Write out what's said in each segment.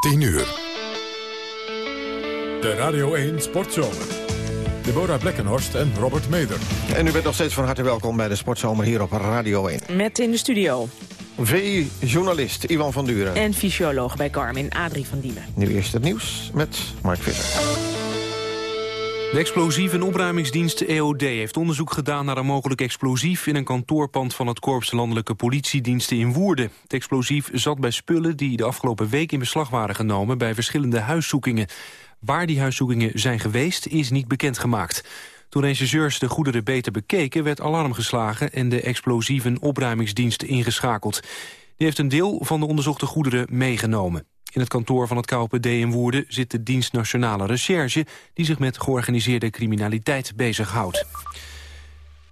10 uur. De Radio 1 Sportzomer. Deborah Blekkenhorst en Robert Meder. En u bent nog steeds van harte welkom bij de Sportzomer hier op Radio 1. Met in de studio. VI-journalist Ivan van Duren. En fysioloog bij Carmin, Adrie van Diemen. Nu eerst het nieuws met Mark Visser. De explosieve en opruimingsdienst EOD heeft onderzoek gedaan naar een mogelijk explosief in een kantoorpand van het Korps Landelijke Politiediensten in Woerden. Het explosief zat bij spullen die de afgelopen week in beslag waren genomen bij verschillende huiszoekingen. Waar die huiszoekingen zijn geweest is niet bekendgemaakt. Toen rechercheurs de goederen beter bekeken werd alarm geslagen en de explosieve opruimingsdienst ingeschakeld. Die heeft een deel van de onderzochte goederen meegenomen. In het kantoor van het KOPD in Woerden zit de dienst Nationale Recherche... die zich met georganiseerde criminaliteit bezighoudt.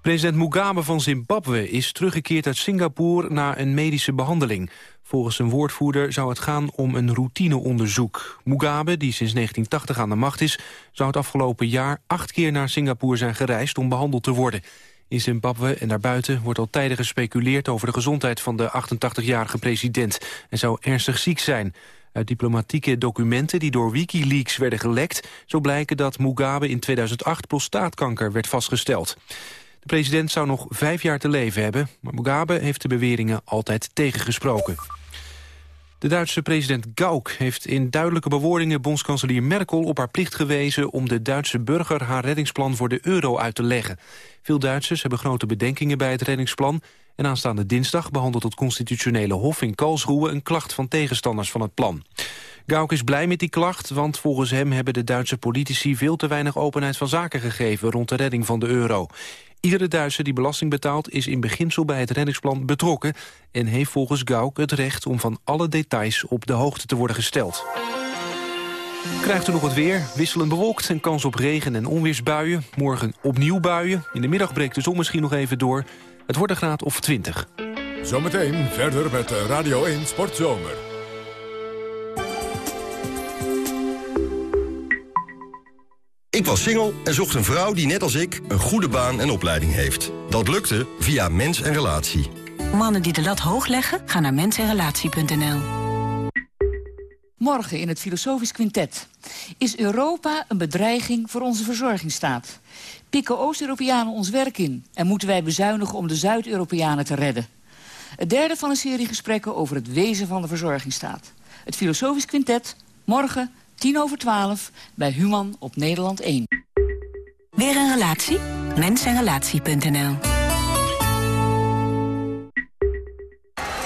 President Mugabe van Zimbabwe is teruggekeerd uit Singapore na een medische behandeling. Volgens een woordvoerder zou het gaan om een routineonderzoek. Mugabe, die sinds 1980 aan de macht is, zou het afgelopen jaar acht keer naar Singapore zijn gereisd om behandeld te worden. In Zimbabwe en daarbuiten wordt al tijden gespeculeerd over de gezondheid van de 88-jarige president en zou ernstig ziek zijn. Uit diplomatieke documenten die door Wikileaks werden gelekt... zo blijken dat Mugabe in 2008 prostaatkanker werd vastgesteld. De president zou nog vijf jaar te leven hebben... maar Mugabe heeft de beweringen altijd tegengesproken. De Duitse president Gauck heeft in duidelijke bewoordingen bondskanselier Merkel op haar plicht gewezen om de Duitse burger haar reddingsplan voor de euro uit te leggen. Veel Duitsers hebben grote bedenkingen bij het reddingsplan en aanstaande dinsdag behandelt het constitutionele hof in Karlsruhe een klacht van tegenstanders van het plan. Gauck is blij met die klacht, want volgens hem hebben de Duitse politici veel te weinig openheid van zaken gegeven rond de redding van de euro. Iedere Duitser die belasting betaalt is in beginsel bij het reddingsplan betrokken... en heeft volgens Gauck het recht om van alle details op de hoogte te worden gesteld. Krijgt u nog het weer? Wisselend bewolkt en kans op regen- en onweersbuien. Morgen opnieuw buien. In de middag breekt de zon misschien nog even door. Het wordt een graad of 20. Zometeen verder met Radio 1 Sportzomer. Ik was single en zocht een vrouw die net als ik een goede baan en opleiding heeft. Dat lukte via Mens en Relatie. Mannen die de lat hoog leggen, gaan naar mensenrelatie.nl. Morgen in het Filosofisch Quintet. Is Europa een bedreiging voor onze verzorgingsstaat? Pikken Oost-Europeanen ons werk in? En moeten wij bezuinigen om de Zuid-Europeanen te redden? Het derde van een serie gesprekken over het wezen van de verzorgingsstaat. Het Filosofisch Quintet, morgen 10 over 12 bij Human op Nederland 1. Weer een relatie? Mensenrelatie.nl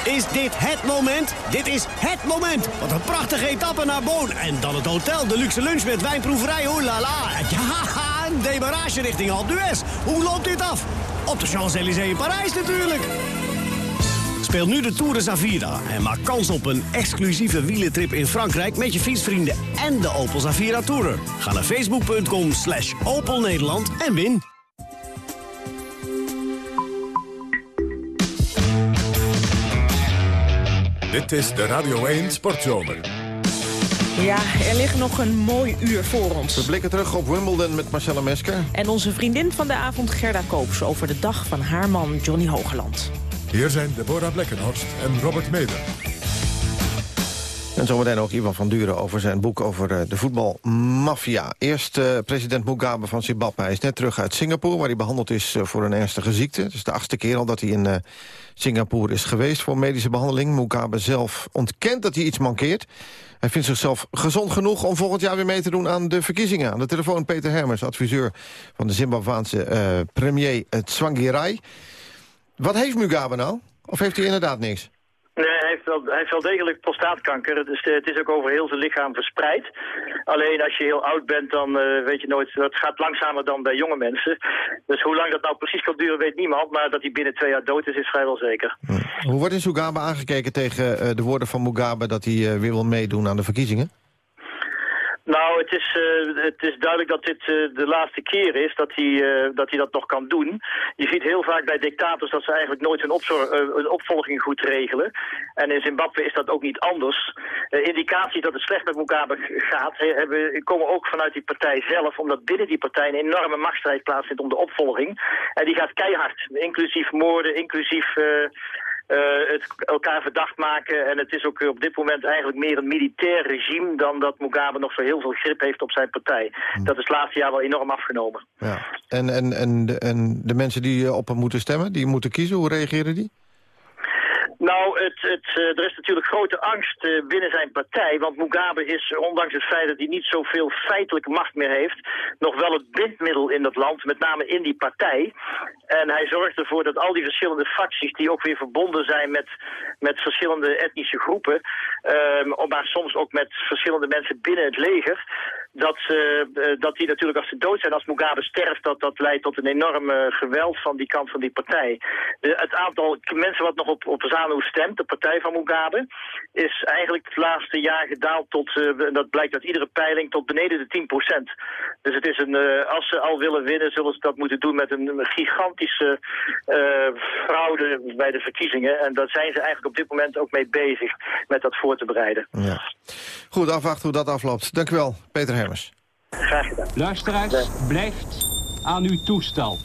Is dit het moment? Dit is het moment! Wat een prachtige etappe naar Boon. En dan het hotel, de luxe lunch met wijnproeverij, oh la la. Ja, een demarage richting Alpe d'Huez. Hoe loopt dit af? Op de Champs-Élysées in Parijs natuurlijk. Speel nu de Tour de Zavira en maak kans op een exclusieve wielentrip in Frankrijk... met je fietsvrienden en de Opel Zavira Tourer. Ga naar facebook.com slash Opel Nederland en win. Dit is de Radio 1 Sportzomer. Ja, er ligt nog een mooi uur voor ons. We blikken terug op Wimbledon met Marcella Mesker. En onze vriendin van de avond Gerda Koops over de dag van haar man Johnny Hogeland. Hier zijn Deborah Blekkenhorst en Robert Meder. En zometeen ook Ivan van Duren over zijn boek over uh, de voetbalmafia. Eerst uh, president Mugabe van Zimbabwe. Hij is net terug uit Singapore, waar hij behandeld is uh, voor een ernstige ziekte. Het is de achtste keer al dat hij in Singapore is geweest voor medische behandeling. Mugabe zelf ontkent dat hij iets mankeert. Hij vindt zichzelf gezond genoeg om volgend jaar weer mee te doen aan de verkiezingen. Aan de telefoon Peter Hermers, adviseur van de Zimbabwaanse premier Tsvangirai. Wat heeft Mugabe nou? Of heeft hij inderdaad niks? Nee, hij heeft wel, hij heeft wel degelijk prostaatkanker. Het is, het is ook over heel zijn lichaam verspreid. Alleen als je heel oud bent, dan uh, weet je nooit... Het gaat langzamer dan bij jonge mensen. Dus hoe lang dat nou precies kan duren, weet niemand. Maar dat hij binnen twee jaar dood is, is vrijwel zeker. Hm. Hoe wordt in Mugabe aangekeken tegen uh, de woorden van Mugabe... dat hij uh, weer wil meedoen aan de verkiezingen? Nou, het is, uh, het is duidelijk dat dit uh, de laatste keer is dat hij, uh, dat hij dat nog kan doen. Je ziet heel vaak bij dictators dat ze eigenlijk nooit hun een opvolging goed regelen. En in Zimbabwe is dat ook niet anders. indicaties dat het slecht met Mugabe gaat, hebben, komen ook vanuit die partij zelf. Omdat binnen die partij een enorme machtsstrijd plaatsvindt om de opvolging. En die gaat keihard, inclusief moorden, inclusief het elkaar verdacht maken. En het is ook op dit moment eigenlijk meer een militair regime... dan dat Mugabe nog zo heel veel grip heeft op zijn partij. Hm. Dat is het laatste jaar wel enorm afgenomen. Ja. En, en, en, de, en de mensen die op hem moeten stemmen, die moeten kiezen, hoe reageren die? Nou, het, het, uh, er is natuurlijk grote angst uh, binnen zijn partij. Want Mugabe is, ondanks het feit dat hij niet zoveel feitelijke macht meer heeft... nog wel het bindmiddel in dat land, met name in die partij. En hij zorgt ervoor dat al die verschillende facties... die ook weer verbonden zijn met, met verschillende etnische groepen... Uh, maar soms ook met verschillende mensen binnen het leger dat, uh, dat die natuurlijk als ze dood zijn, als Mugabe sterft, dat dat leidt tot een enorme geweld van die kant van die partij. De, het aantal mensen wat nog op, op ZANU stemt, de partij van Mugabe, is eigenlijk het laatste jaar gedaald tot, uh, dat blijkt uit iedere peiling, tot beneden de 10%. Dus het is een, als ze al willen winnen, zullen ze dat moeten doen met een gigantische fraude bij de verkiezingen. En daar zijn ze eigenlijk op dit moment ook mee bezig met dat voor te bereiden. Ja. Goed, afwachten hoe dat afloopt. Dank u wel, Peter Hermes. Graag gedaan. Luisteraars, blijft aan uw toestel.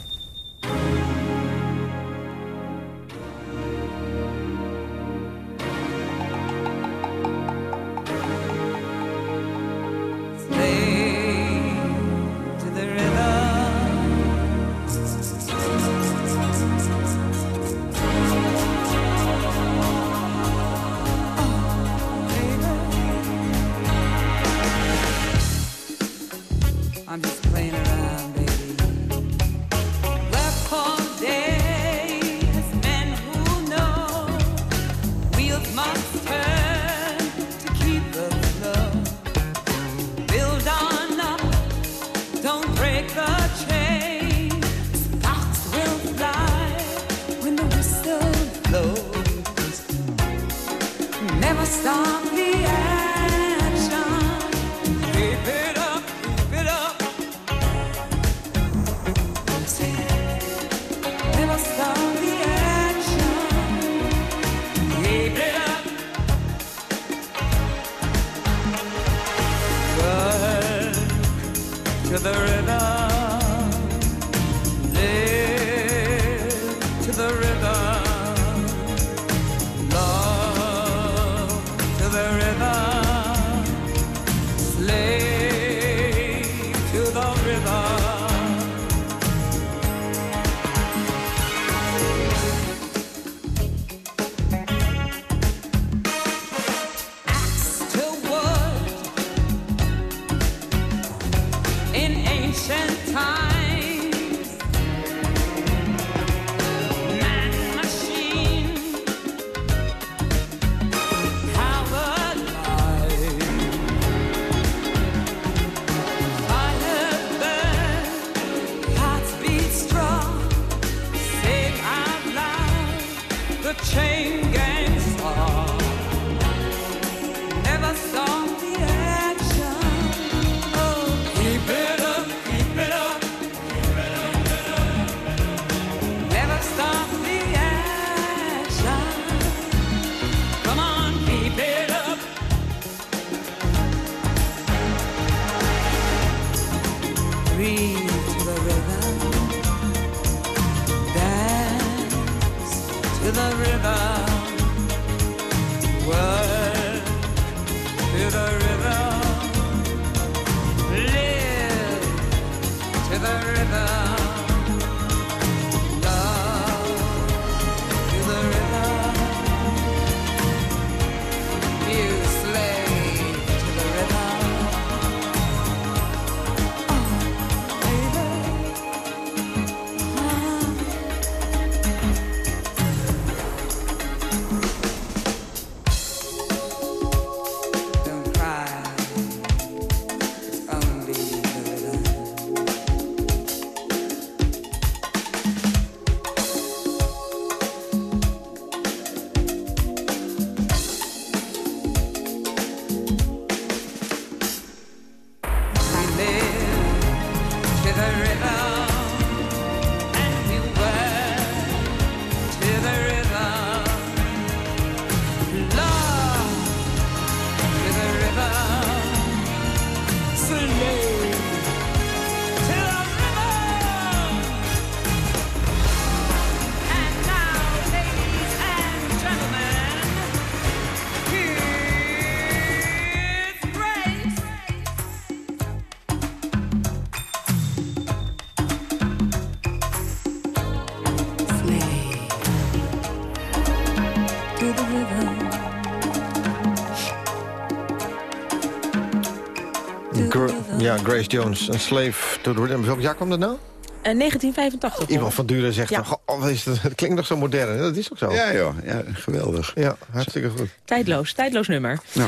Grace Jones, een slave to the rhythm. Welk jaar kwam dat nou? Uh, 1985. Iemand van Duren zegt, Ja. dan, goh, wat is dat, het klinkt nog zo modern. Dat is ook zo. Ja, joh. Ja, geweldig. Ja, hartstikke goed. Tijdloos, tijdloos nummer. Ja.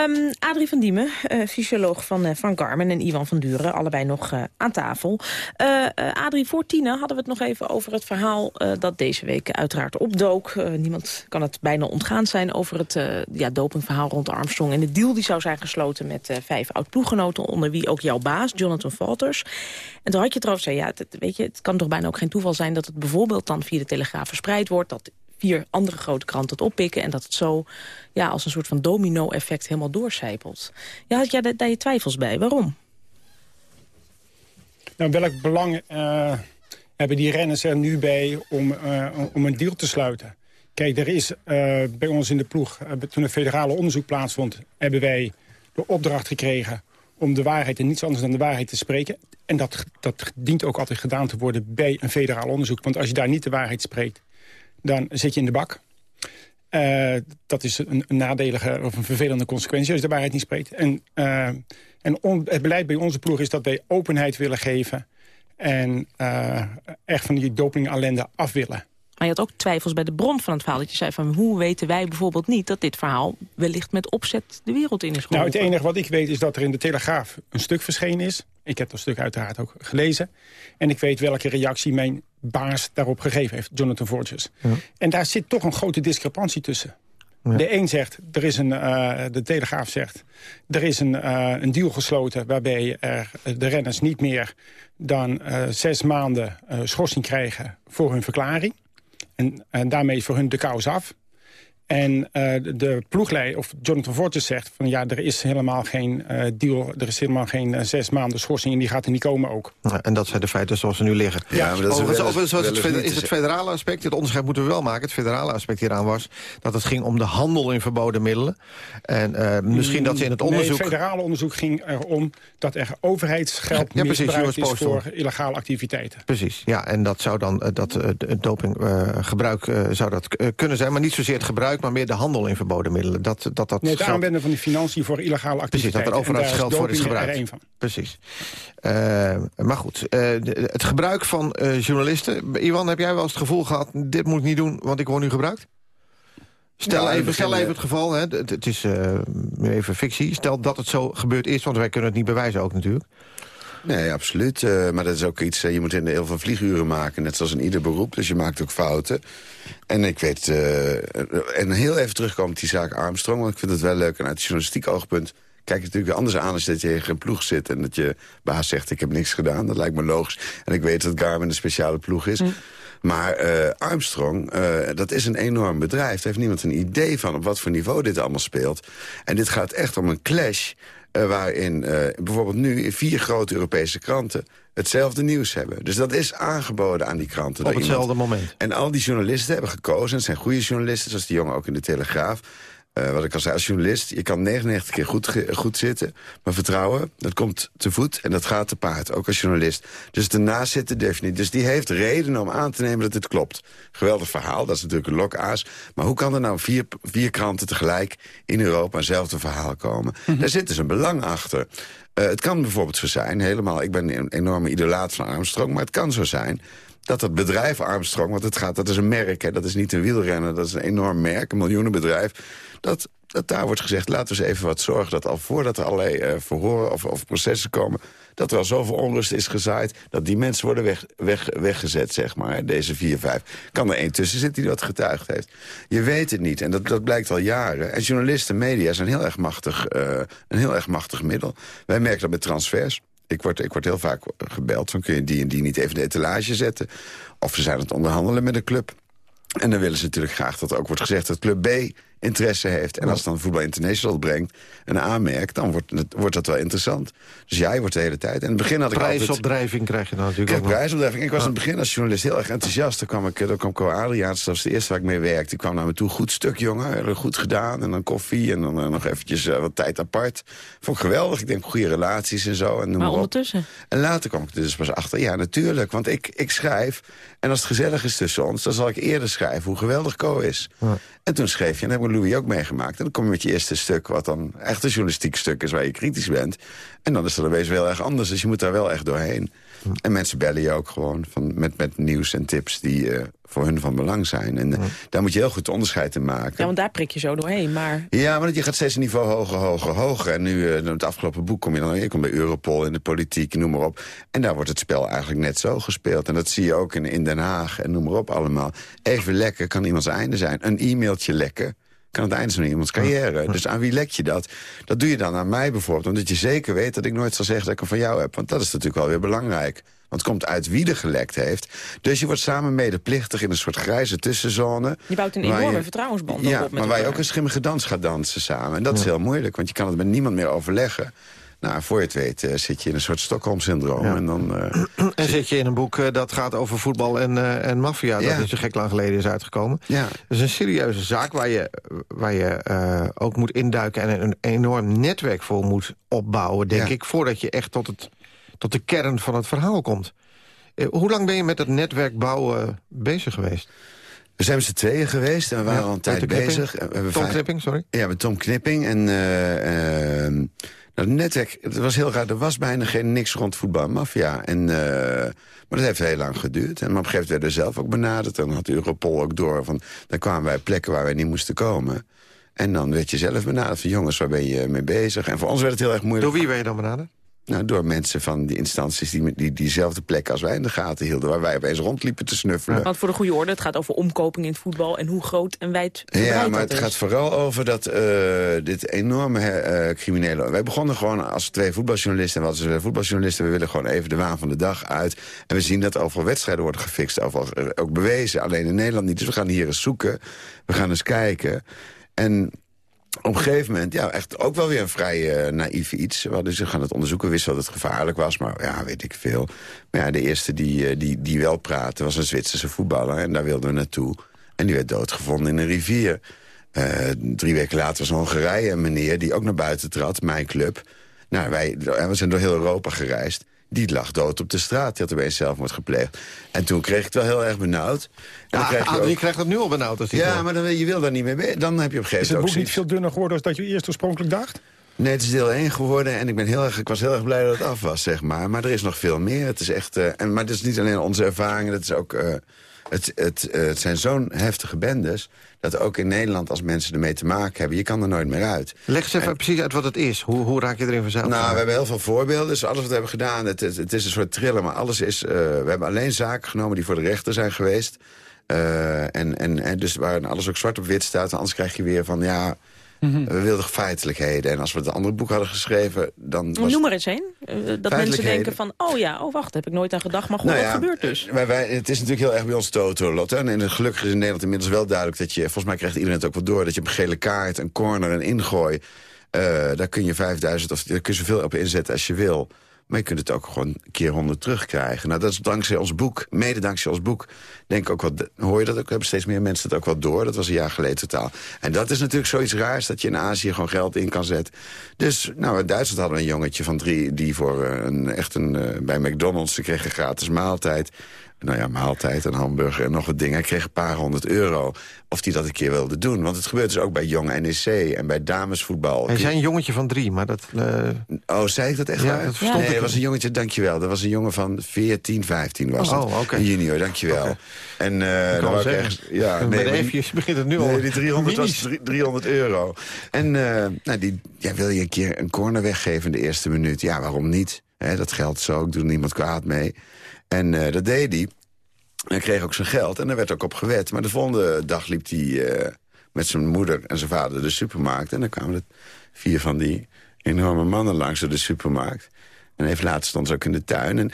Ehm, Adrie van Diemen, eh, fysioloog van, eh, van Garmin en Ivan van Duren, allebei nog eh, aan tafel. Adrie, voor hadden we het nog even over het verhaal dat deze week uiteraard opdook. Niemand kan het bijna ontgaan zijn over het ja, dopingverhaal rond Armstrong. En de deal die zou zijn gesloten met vijf oud-ploeggenoten, onder wie ook jouw baas, Jonathan Walters. En toen had je erover, zei, ja, het, weet je, het kan toch bijna ook geen toeval zijn dat het bijvoorbeeld dan via de Telegraaf verspreid wordt, dat vier andere grote kranten oppikken... en dat het zo ja, als een soort van domino-effect helemaal doorcijpelt. Ja, had jij daar, je twijfels bij? Waarom? Nou, welk belang eh, hebben die renners er nu bij om, eh, om een deal te sluiten? Kijk, er is eh, bij ons in de ploeg, toen er federale onderzoek plaatsvond... hebben wij de opdracht gekregen om de waarheid en niets anders dan de waarheid te spreken. En dat, dat dient ook altijd gedaan te worden bij een federaal onderzoek. Want als je daar niet de waarheid spreekt, dan zit je in de bak. Eh, dat is een, een nadelige of een vervelende consequentie als je de waarheid niet spreekt. En, eh, en on- het beleid bij onze ploeg is dat wij openheid willen geven... en eh, echt van die doping af willen. Maar je had ook twijfels bij de bron van het verhaal. Dat je zei van hoe weten wij bijvoorbeeld niet dat dit verhaal wellicht met opzet de wereld in is Nou, geholpen? het enige wat ik weet is dat er in de Telegraaf een stuk verschenen is. Ik heb dat stuk uiteraard ook gelezen. En ik weet welke reactie mijn baas daarop gegeven heeft, Jonathan Forges. En daar zit toch een grote discrepantie tussen. De een zegt, er is een, eh, de Telegraaf zegt... er is een, eh, een deal gesloten waarbij er de renners niet meer dan eh, zes maanden schorsing krijgen voor hun verklaring. En, en daarmee is voor hun de kous af. En eh, de, de ploegleider, of Jonathan Fortes zegt... van ja, er is helemaal geen eh, deal, er is helemaal geen eh, zes maanden schorsing... en die gaat er niet komen ook. Ja, en dat zijn de feiten zoals ze nu liggen. Ja, maar dat is Overigens- wel wel het is het federale aspect, het onderscheid moeten we wel maken. Het federale aspect hieraan was dat het ging om de handel in verboden middelen. En eh, misschien dat ze in het onderzoek... Nee, het federale onderzoek ging erom dat er overheidsgeld Ja, precies, misbruikt is voor illegale activiteiten. Precies, ja, en dat zou dan dat eh, het dopinggebruik zou dat kunnen zijn, maar niet zozeer het gebruik, maar meer de handel in verboden middelen. Dat, dat, dat Nee, het geld- aanwenden van die financiën voor illegale Precies, dat activiteiten. er overheidsgeld En voor is gebruikt. er van. Precies. Eh, maar goed, eh, het gebruik van eh, journalisten. Iwan, heb jij wel eens het gevoel gehad... dit moet ik niet doen, want ik word nu gebruikt? Stel, Nou, even, het stel even het geval, hè, het, het is eh, even fictie. Stel dat het zo gebeurd is, want wij kunnen het niet bewijzen ook natuurlijk. Nee, absoluut. Eh, maar dat is ook iets, eh, je moet in heel veel vlieguren maken. Net zoals in ieder beroep, dus je maakt ook fouten. En ik weet, eh, en heel even terugkomen op die zaak Armstrong... want ik vind het wel leuk en uit het journalistiek oogpunt... kijk je natuurlijk anders aan als dat je tegen een ploeg zit... en dat je baas zegt, ik heb niks gedaan. Dat lijkt me logisch. En ik weet dat Garmin een speciale ploeg is. Maar Armstrong, dat is een enorm bedrijf. Daar heeft niemand een idee van op wat voor niveau dit allemaal speelt. En dit gaat echt om een clash... eh, waarin eh, bijvoorbeeld nu vier grote Europese kranten hetzelfde nieuws hebben. Dus dat is aangeboden aan die kranten. Op hetzelfde iemand. moment. En al die journalisten hebben gekozen, en het zijn goede journalisten... zoals die jongen ook in de Telegraaf... Eh, wat ik al zei, als journalist, je kan 99 keer goed, goed zitten. Maar vertrouwen, dat komt te voet en dat gaat te paard. Ook als journalist. Dus daarnaast zitten durf je niet. Dus die heeft reden om aan te nemen dat het klopt. Geweldig verhaal, dat is natuurlijk een lokaas. Maar hoe kan er nou vier, vier kranten tegelijk in Europa eenzelfde verhaal komen? Daar zit dus een belang achter. Eh, het kan bijvoorbeeld zo zijn, helemaal... ik ben een enorme idolaat van Armstrong... maar het kan zo zijn dat het bedrijf Armstrong, want het gaat, dat is een merk, hè, dat is niet een wielrenner, dat is een enorm merk, een miljoenenbedrijf, dat, dat daar wordt gezegd, laten we eens even wat zorgen dat al voordat er allerlei eh, verhoren of, of processen komen, dat er al zoveel onrust is gezaaid, dat die mensen worden weg, weg, weggezet, zeg maar, deze vier, vijf. Kan er één tussen zitten die dat getuigd heeft? Je weet het niet en dat, dat blijkt al jaren. En journalisten, media zijn heel erg machtig, eh, een heel erg machtig middel. Wij merken dat met transfers. Ik word, ik word heel vaak gebeld van kun je die en die niet even de etalage zetten. Of ze zijn aan het onderhandelen met een club. En dan willen ze natuurlijk graag dat er ook wordt gezegd dat club B interesse heeft. En als dan Voetbal International brengt en aanmerkt... dan wordt, het, wordt dat wel interessant. Dus jij wordt de hele tijd. En in het begin had ik altijd... Prijsopdrijving krijg je natuurlijk heb ook prijsopdrijving. Ik was in het begin als journalist heel erg enthousiast. Toen kwam, ik, dan kwam Co Adriaans, dat was de eerste waar ik mee werkte. Die kwam naar me toe, goed stuk jongen, heel goed gedaan. En dan koffie en dan eh, nog eventjes eh, wat tijd apart. Vond ik geweldig. Ik denk goede relaties en zo. En noem Maar maar op. ondertussen? En later kwam ik er dus pas achter. Ja, natuurlijk, want ik, ik schrijf. En als het gezellig is tussen ons, dan zal ik eerder schrijven hoe geweldig Co is. En toen schreef je, en dan heb ik hebben Louis ook meegemaakt. En dan kom je met je eerste stuk, wat dan echt een journalistiek stuk is... waar je kritisch bent. En dan is dat wezen wel erg anders. Dus je moet daar wel echt doorheen. En mensen bellen je ook gewoon van, met, met nieuws en tips die uh, voor hun van belang zijn. En uh, daar moet je heel goed onderscheid in maken. Ja, want daar prik je zo doorheen. Maar... Ja, maar je gaat steeds een niveau hoger, hoger, hoger. En nu, uh, in het afgelopen boek kom je dan je komt bij Europol, in de politiek, noem maar op. En daar wordt het spel eigenlijk net zo gespeeld. En dat zie je ook in, in Den Haag en noem maar op allemaal. Even lekken kan iemands einde zijn. Een e-mailtje lekken kan het einde zijn van iemands carrière. Dus aan wie lek je dat? Dat doe je dan aan mij bijvoorbeeld. Omdat je zeker weet dat ik nooit zal zeggen dat ik hem van jou heb. Want dat is natuurlijk wel weer belangrijk. Want het komt uit wie er gelekt heeft. Dus je wordt samen medeplichtig in een soort grijze tussenzone. Je bouwt een enorme je, vertrouwensband ja, op. Met maar waar je ook een schimmige dans gaat dansen samen. En dat is heel moeilijk, want je kan het met niemand meer overleggen. Nou, voor je het weet uh, zit je in een soort Stockholm-syndroom. Ja. En, dan, uh, en zit je in een boek uh, dat gaat over voetbal en, en maffia. Dat Ja. is er gek lang geleden is uitgekomen. ja. Dat is een serieuze zaak waar je, waar je ook moet induiken... en een enorm netwerk voor moet opbouwen, denk Ja. ik... voordat je echt tot, het, tot de kern van het verhaal komt. Eh, hoe lang ben je met het netwerk bouwen bezig geweest? We zijn met z'n tweeën geweest en we waren Ja, al een tijd Knipping. bezig. Tom Knipping, sorry. Ja, met Tom Knipping. En eh, ehm, nou, het netwerk, het was heel raar. Er was bijna geen niks rond voetbal en eh, maar dat heeft heel lang geduurd. En op een gegeven moment werden we zelf ook benaderd. En dan had Europol ook door. Van, dan kwamen wij plekken waar wij niet moesten komen. En dan werd je zelf benaderd van jongens, waar ben je mee bezig? En voor ons werd het heel erg moeilijk. Door wie ben je dan benaderd? Nou, door mensen van die instanties die, die diezelfde plekken als wij in de gaten hielden. Waar wij opeens rondliepen te snuffelen. Want voor de goede orde, het gaat over omkoping in het voetbal... en hoe groot en wijd Ja, maar het is. gaat vooral over dat eh, dit enorme eh, criminele... Wij begonnen gewoon als twee voetbaljournalisten. En we hadden voetbaljournalisten, we willen gewoon even de waan van de dag uit. En we zien dat overal wedstrijden worden gefixt, overal eh, ook bewezen. Alleen in Nederland niet. Dus we gaan hier eens zoeken. We gaan eens kijken. En op een gegeven moment, ja, echt ook wel weer een vrij eh, naïef iets. We hadden ze gaan het onderzoeken, wisten dat het gevaarlijk was, maar ja, weet ik veel. Maar ja, de eerste die, eh, die, die wel praatte was een Zwitserse voetballer en daar wilden we naartoe. En die werd doodgevonden in een rivier. Eh, drie weken later was in Hongarije een meneer die ook naar buiten trad, mijn club. Nou, wij, we zijn door heel Europa gereisd. Die lag dood op de straat. Die had opeens zelfmoord gepleegd. En toen kreeg ik het wel heel erg benauwd. En dan Ja, krijg je Adrie, ook- je krijgt het nu al benauwd. Als ja, maar dan, je wil daar niet mee. mee. Dan heb je op een gegeven Is het moment boek niet zoiets- veel dunner geworden dan dat je eerst oorspronkelijk dacht? Nee, het is deel 1 geworden en ik, ben heel erg, ik was heel erg blij dat het af was, zeg maar. Maar er is nog veel meer. Het is echt, eh, en, maar het is niet alleen onze ervaringen, het, is ook, eh, het, het, eh, het zijn zo'n heftige bendes... dat ook in Nederland, als mensen ermee te maken hebben... je kan er nooit meer uit. Leg eens even precies uit wat het is. Hoe, hoe raak je erin vanzelf? Nou, we hebben heel veel voorbeelden. Dus alles wat we hebben gedaan, het, het, het is een soort thriller. Maar alles is... eh, we hebben alleen zaken genomen die voor de rechter zijn geweest. Eh, en, en, en dus waar alles ook zwart op wit staat. Anders krijg je weer van, ja... We wilden feitelijkheden. En als we het andere boek hadden geschreven, dan was Noem maar eens één. Eh, dat mensen denken van, oh ja, oh wacht, heb ik nooit aan gedacht. Maar goed, Nou wat ja, gebeurt dus? Wij, wij, het is natuurlijk heel erg bij ons toto lot. En in- gelukkig is in Nederland inmiddels wel duidelijk dat je... volgens mij krijgt iedereen het ook wel door... dat je op een gele kaart, een corner, een ingooi... eh, daar kun je 5000 of daar kun je zoveel op inzetten als je wil. Maar je kunt het ook gewoon een keer 100 terugkrijgen. Nou, dat is dankzij ons boek, mede dankzij ons boek... denk ik ook wat, hoor je dat ook, hebben steeds meer mensen het ook wel door. Dat was een jaar geleden totaal. En dat is natuurlijk zoiets raars, dat je in Azië gewoon geld in kan zetten. Dus, nou, in Duitsland hadden we een jongetje van drie... die voor eh, een, echt een, eh, bij McDonald's, ze kreeg een gratis maaltijd... Nou ja, maaltijd, een hamburger en nog wat dingen. Hij kreeg een paar honderd euro. Of die dat een keer wilde doen. Want het gebeurt dus ook bij jong NEC en bij damesvoetbal. Hij zei een jongetje van drie, maar dat... eh, Oh, zei ik dat echt Ja, waar? dat nee, dat was een jongetje, dankjewel. Dat was een jongen van 14, 15 was Oh, het. oké. Een junior, dankjewel. En kan dan echt... Ja, Met nee, de maar F'jes begint het nu al. Nee, die 300 was Minis. drie- 300 euro. En eh, nou, die, ja, wil je een keer een corner weggeven in de eerste minuut? Ja, waarom niet? Dat geldt zo, ik doe niemand kwaad mee. En eh, dat deed hij. Hij kreeg ook zijn geld en daar werd ook op gewet. Maar de volgende dag liep hij met zijn moeder en zijn vader de supermarkt. En dan kwamen er vier van die enorme mannen langs door de supermarkt. En even later stond ze ook in de tuin. En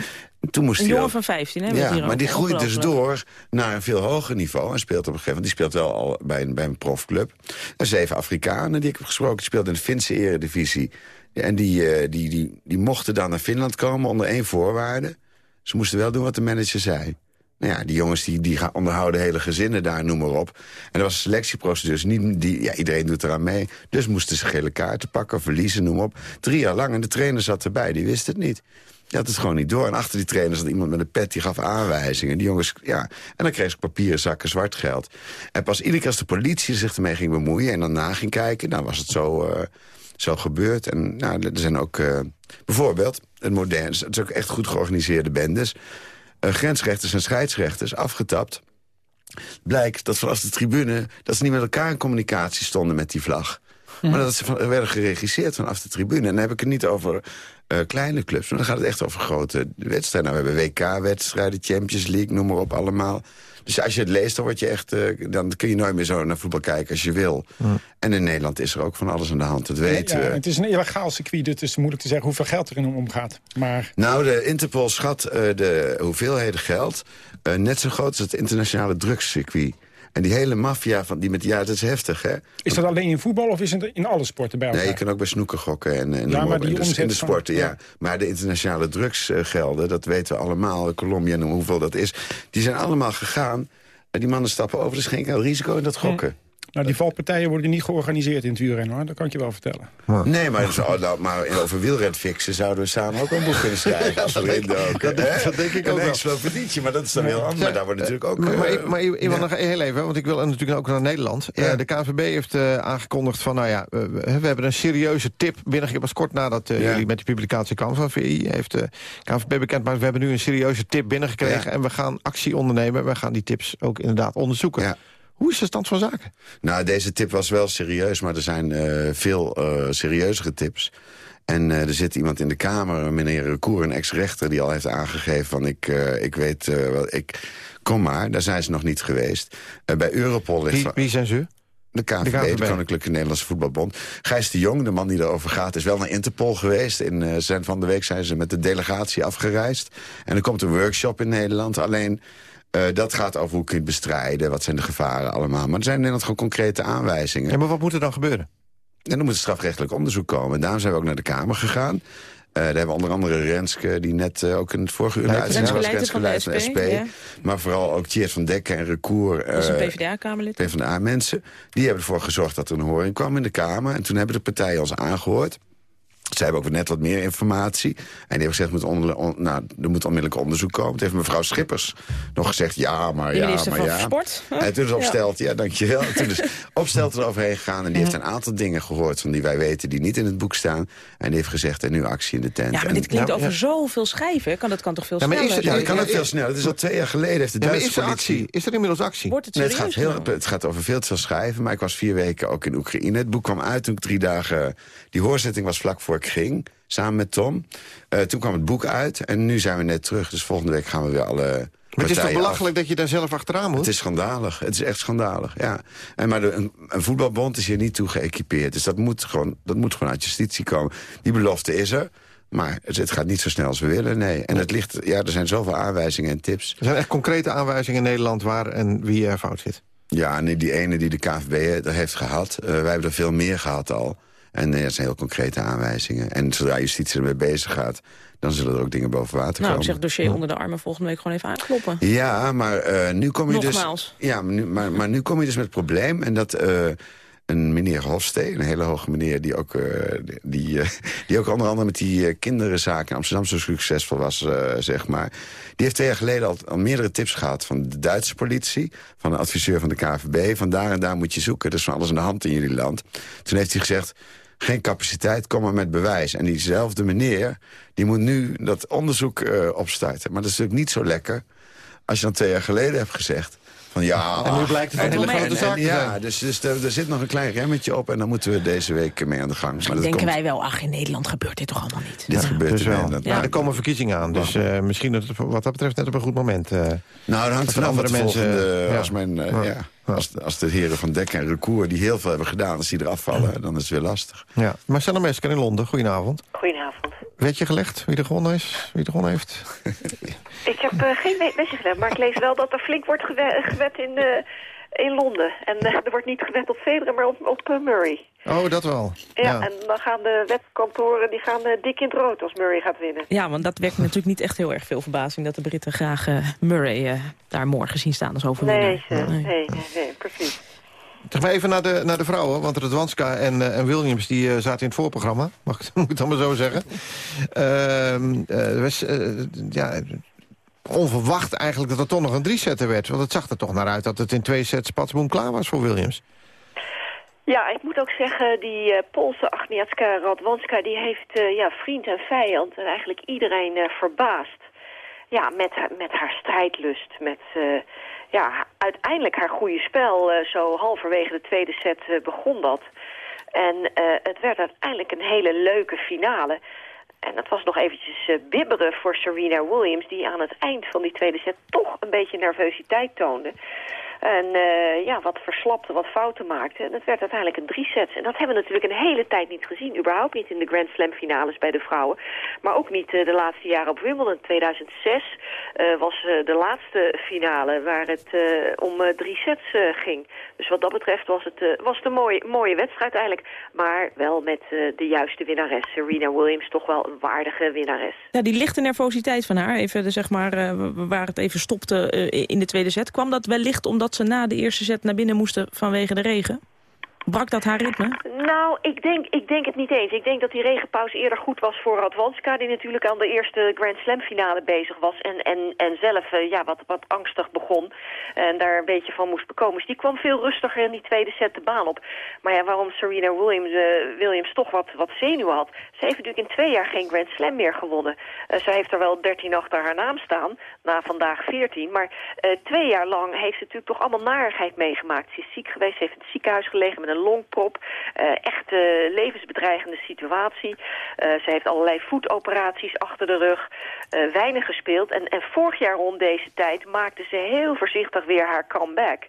toen moest Een jongen ook- van 15, hè? ja, maar die groeit dus door naar een veel hoger niveau. En speelt op een gegeven moment, die speelt wel al bij een, bij een profclub. Er zeven Afrikanen die ik heb gesproken, die speelden in de Finse eredivisie. En die, eh, die, die, die mochten dan naar Finland komen onder één voorwaarde. Ze moesten wel doen wat de manager zei. Nou ja, die jongens die, die gaan onderhouden hele gezinnen daar, noem maar op. En er was een selectieprocedure, dus niet, die, ja, iedereen doet eraan mee. Dus moesten ze gele kaarten pakken, verliezen, noem maar op. Drie jaar lang, en de trainer zat erbij, die wist het niet. Je had het gewoon niet door. En achter die trainer zat iemand met een pet, die gaf aanwijzingen. Die jongens, ja. En dan kreeg ze papieren zakken zwart geld. En pas iedere keer als de politie zich ermee ging bemoeien... en dan na ging kijken, dan was het zo, uh, zo gebeurd. En nou, er zijn ook uh, bijvoorbeeld, het moderne... het is ook echt goed georganiseerde bendes... Uh, grensrechters en scheidsrechters afgetapt. Blijkt dat vanaf de tribune... dat ze niet met elkaar in communicatie stonden met die vlag. Maar dat ze van, werden geregisseerd vanaf de tribune. En dan heb ik het niet over uh, kleine clubs. Maar dan gaat het echt over grote wedstrijden. Nou, we hebben WK-wedstrijden, Champions League, noem maar op allemaal. Dus als je het leest, dan, word je echt, uh, dan kun je nooit meer zo naar voetbal kijken als je wil. En in Nederland is er ook van alles aan de hand, dat weten ja, we. Het is een illegaal circuit, dus het is moeilijk te zeggen hoeveel geld erin omgaat. Maar... Nou, de Interpol schat uh, de hoeveelheden geld net zo groot als het internationale drugscircuit. En die hele maffia, van die met ja, dat is heftig, hè? Is dat alleen in voetbal of is het in alle sporten bij elkaar? Nee, je kan ook bij snoeken gokken en, en ja, maar die in, de, in de sporten, van, ja. ja. Maar de internationale drugsgelden, dat weten we allemaal, Colombia en hoeveel dat is... die zijn allemaal gegaan. Die mannen stappen over, er is geen risico in dat gokken. Hm. Nou, die valpartijen worden niet georganiseerd in het wielrennen, hoor. Dat kan ik je wel vertellen. Nee, maar, zo, nou, maar over wielrenfixen zouden we samen ook een boek kunnen schrijven. als we dat, dat, dat, denk ik ook wel. Een maar dat is dan heel anders. Maar daar wordt natuurlijk ook... Maar, maar, maar ik wil nog heel even, want ik wil natuurlijk ook naar Nederland. Ja. Uh, de KNVB heeft uh, aangekondigd van, nou ja, we hebben een serieuze tip binnen. was kort nadat ja. jullie met die publicatie kwamen van VI. Heeft de KNVB bekend, maar we hebben nu een serieuze tip binnengekregen. En we gaan actie ondernemen. We gaan die tips ook inderdaad onderzoeken. Ja. Hoe is de stand van zaken? Nou, deze tip was wel serieus, maar er zijn uh, veel uh, serieuzere tips. En uh, er zit iemand in de Kamer, meneer Recour, een ex-rechter... die al heeft aangegeven van ik, ik weet ik... Kom maar, daar zijn ze nog niet geweest. bij Europol ligt... Wie, wie zijn ze? De KNVB, de, KNVB. de Koninklijke Nederlandse Voetbalbond. Gijs de Jong, de man die erover gaat, is wel naar Interpol geweest. In, uh, zijn van de week zijn ze met de delegatie afgereisd. En er komt een workshop in Nederland. Alleen uh, dat gaat over hoe kun je het bestrijden, wat zijn de gevaren allemaal. Maar er zijn in Nederland gewoon concrete aanwijzingen. Ja, maar wat moet er dan gebeuren? En dan moet strafrechtelijk onderzoek komen. En daarom zijn we ook naar de Kamer gegaan. Uh, daar hebben we onder andere Renske, die net uh, ook in het vorige uur uitzending was. Renske van de SP. Van de SP ja. Maar vooral ook Tjeerd van Dekken en Recour. Dat is een PvdA-kamerlid. PvdA-mensen. Die hebben ervoor gezorgd dat er een horing kwam in de Kamer. En toen hebben de partijen ons aangehoord. Zij hebben ook net wat meer informatie. En die hebben gezegd, moet on, on, nou, er moet onmiddellijk onderzoek komen. Toen heeft mevrouw Schippers nog gezegd, ja, maar ja, maar van ja. Sport. En toen is Opstelt, ja, ja dankjewel. toen is Opstelt eroverheen gegaan. En die heeft een aantal dingen gehoord van die wij weten... die niet in het boek staan. En die heeft gezegd, en nu actie in de tent. Ja, maar dit klinkt en, over ja. zoveel schrijven. Kan, dat kan toch veel ja, sneller? Ja, dat kan ook veel sneller. Het is al twee jaar geleden. Heeft de ja, Duitse is er politie... actie? Is er inmiddels actie? Wordt het nee, het, gaat heel, het gaat over veel te veel schrijven. Maar ik was vier weken ook in Oekraïne. Het boek kwam uit toen ik drie dagen... Die hoorzitting was vlak voor ging samen met Tom. Uh, toen kwam het boek uit en nu zijn we net terug. Dus volgende week gaan we weer alle... Maar het is toch belachelijk af. dat je daar zelf achteraan moet? Het is schandalig. Het is echt schandalig, ja. En maar de, een, een, voetbalbond is hier niet toe geëquipeerd. Dus dat moet, gewoon, dat moet gewoon uit justitie komen. Die belofte is er. Maar het gaat niet zo snel als we willen, nee. En het ligt, ja, er zijn zoveel aanwijzingen en tips. Er zijn echt concrete aanwijzingen in Nederland waar en wie er fout zit. Ja, en die ene die de KVB heeft gehad. Uh, wij hebben er veel meer gehad al. En uh, dat zijn heel concrete aanwijzingen. En zodra justitie ermee bezig gaat, dan zullen er ook dingen boven water nou, komen. Nou, ik zeg dossier onder de armen volgende week gewoon even aankloppen. Ja, maar uh, nu kom je Nogmaals. dus... Ja, maar nu, maar, maar nu kom je dus met het probleem. En dat uh, een meneer Hofstee, een hele hoge meneer... die ook, uh, die, die ook onder andere met die kinderenzaken in Amsterdam zo succesvol was, zeg maar... die heeft twee jaar geleden al, al meerdere tips gehad van de Duitse politie... van de adviseur van de KVB. Van daar en daar moet je zoeken. Er is van alles aan de hand in jullie land. Toen heeft hij gezegd geen capaciteit, kom maar met bewijs. En diezelfde meneer, die moet nu dat onderzoek uh, opstarten. Maar dat is natuurlijk niet zo lekker als je dan twee jaar geleden hebt gezegd... Van, ja, en nu blijkt het een hele grote zaak Ja, dus, dus er, er, zit nog een klein remmetje op... en dan moeten we deze week mee aan de gang. Maar denken komt... wij wel, ach, in Nederland gebeurt dit toch allemaal niet? Dit ja, gebeurt dus wel. Nederland. Ja, er komen verkiezingen aan, dus uh, misschien het, wat dat betreft net op een goed moment. Uh, nou, dat hangt vanaf wat de mensen, volgende... Ja. Als, mijn, uh, ja. Als, als de heren van Dek en Recour, die heel veel hebben gedaan... als die eraf vallen, dan is het weer lastig. Ja. Marcella Mesker in Londen, goedenavond. Goedenavond. Werd je gelegd wie er gewonnen is? Wie er gewonnen heeft? ik heb uh, geen wetje gelegd, maar ik lees wel dat er flink wordt gewet, gewet in, uh, in Londen. En uh, er wordt niet gewet op Federer, maar op, op Murray. Oh, dat wel. Ja, ja, en dan gaan de wetkantoren die gaan dik in het rood als Murray gaat winnen. Ja, want dat wekt natuurlijk niet echt heel erg veel verbazing... dat de Britten graag Murray daar morgen zien staan als overwinnaar. Nee, nee, nee, nee, precies. Zeg maar even naar de, naar de vrouwen, want Radwanska en, eh, en Williams die, uh, zaten in het voorprogramma. Mag ik, moet ik dan maar zo zeggen. Uh, was, ja, onverwacht eigenlijk dat er toch nog een drie-setter werd. Want het zag er toch naar uit dat het in twee sets patsboom klaar was voor Williams. Ja, ik moet ook zeggen, die uh, Poolse Agnieszka Radwanska... die heeft uh, ja, vriend en vijand en eigenlijk iedereen uh, verbaasd. Ja, met, met haar strijdlust, met ja, uiteindelijk haar goede spel. zo halverwege de tweede set begon dat. En het werd uiteindelijk een hele leuke finale. En het was nog eventjes bibberen voor Serena Williams... die aan het eind van die tweede set toch een beetje nervositeit toonde. En uh, ja, wat verslapte, wat fouten maakte. En het werd uiteindelijk een drie sets. En dat hebben we natuurlijk een hele tijd niet gezien. Überhaupt niet in de Grand Slam finales bij de vrouwen. Maar ook niet uh, de laatste jaren op Wimbledon. 2006 uh, was de laatste finale waar het om drie sets ging. Dus wat dat betreft was het, was een mooie, mooie wedstrijd eigenlijk. Maar wel met de juiste winnares. Serena Williams toch wel een waardige winnares. Ja, die lichte nervositeit van haar, even, zeg maar, waar het even stopte in de tweede set... kwam dat wellicht omdat ze na de eerste set naar binnen moesten vanwege de regen? Brak dat haar ritme? Nou, ik denk, ik denk het niet eens. Ik denk dat die regenpauze eerder goed was voor Radwanska... die natuurlijk aan de eerste Grand Slam finale bezig was... en, en, en zelf uh, ja, wat, wat angstig begon en daar een beetje van moest bekomen. Dus die kwam veel rustiger in die tweede set de baan op. Maar ja, waarom Serena Williams, uh, Williams toch wat, wat zenuwen had... ze heeft natuurlijk in twee jaar geen Grand Slam meer gewonnen. Uh, ze heeft er wel 13 achter haar naam staan, na vandaag 14. Maar twee jaar lang heeft ze natuurlijk toch allemaal narigheid meegemaakt. Ze is ziek geweest, ze heeft in het ziekenhuis gelegen met een longprop. Uh, echt uh, levensbedreigende situatie. Ze heeft allerlei voetoperaties achter de rug. weinig gespeeld. En, en vorig jaar rond deze tijd maakte ze heel voorzichtig weer haar comeback.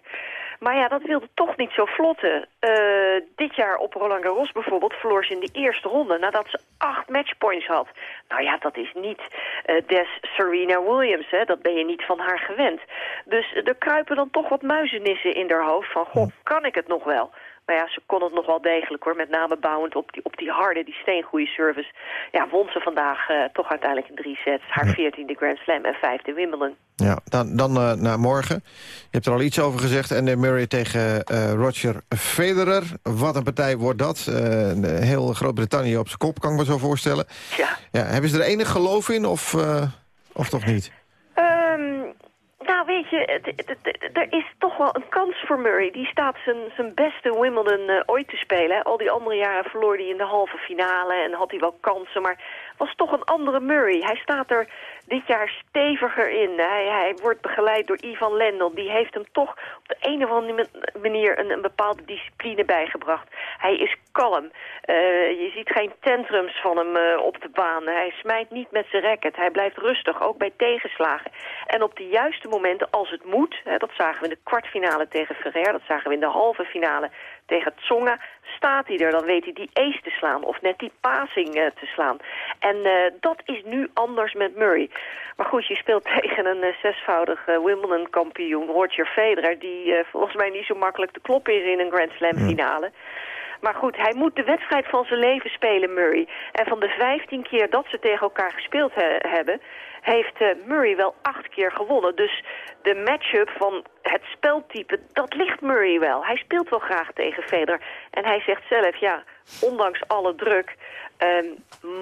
Maar ja, dat wilde toch niet zo vlotten. Uh, dit jaar op Roland Garros bijvoorbeeld verloor ze in de eerste ronde... nadat ze acht matchpoints had. Nou ja, dat is niet uh, des Serena Williams, hè. dat ben je niet van haar gewend. Dus er kruipen dan toch wat muizenissen in haar hoofd van... goh, kan ik het nog wel? Maar ja, ze kon het nog wel degelijk hoor. Met name bouwend op die, op die harde, die steengoede service. Ja, won ze vandaag uh, toch uiteindelijk in drie sets. Haar veertiende Grand Slam en vijfde Wimbledon. Ja, dan, dan uh, naar morgen. Je hebt er al iets over gezegd. En uh, Murray tegen Roger Federer. Wat een partij wordt dat. heel Groot-Brittannië op zijn kop, kan ik me zo voorstellen. Ja. ja hebben ze er enig geloof in of, of toch niet? Er is toch wel een kans voor Murray. Die staat zijn, beste Wimbledon uh, ooit te spelen. Al die andere jaren verloor hij in de halve finale en had hij wel kansen. Maar was toch een andere Murray. Hij staat er dit jaar steviger in. Hij, hij wordt begeleid door Ivan Lendl. Die heeft hem toch op de een of andere manier een, bepaalde discipline bijgebracht. Hij is kalm. Uh, je ziet geen tantrums van hem uh, op de baan. Hij smijt niet met zijn racket. Hij blijft rustig, ook bij tegenslagen. En op de juiste momenten, als het moet... Hè, dat zagen we in de kwartfinale tegen Ferrer... dat zagen we in de halve finale tegen Tsonga staat hij er, dan weet hij die ace te slaan of net die passing uh, te slaan. En uh, dat is nu anders met Murray. Maar goed, je speelt tegen een uh, zesvoudig Wimbledon-kampioen, Roger Federer... die volgens mij niet zo makkelijk te kloppen is in een Grand Slam finale. Maar goed, hij moet de wedstrijd van zijn leven spelen, Murray. En van de 15 keer dat ze tegen elkaar gespeeld he hebben... heeft uh, Murray wel acht keer gewonnen. Dus de matchup van het speltype, dat ligt Murray wel. Hij speelt wel graag tegen Federer. En hij zegt zelf, ja, ondanks alle druk... Uh,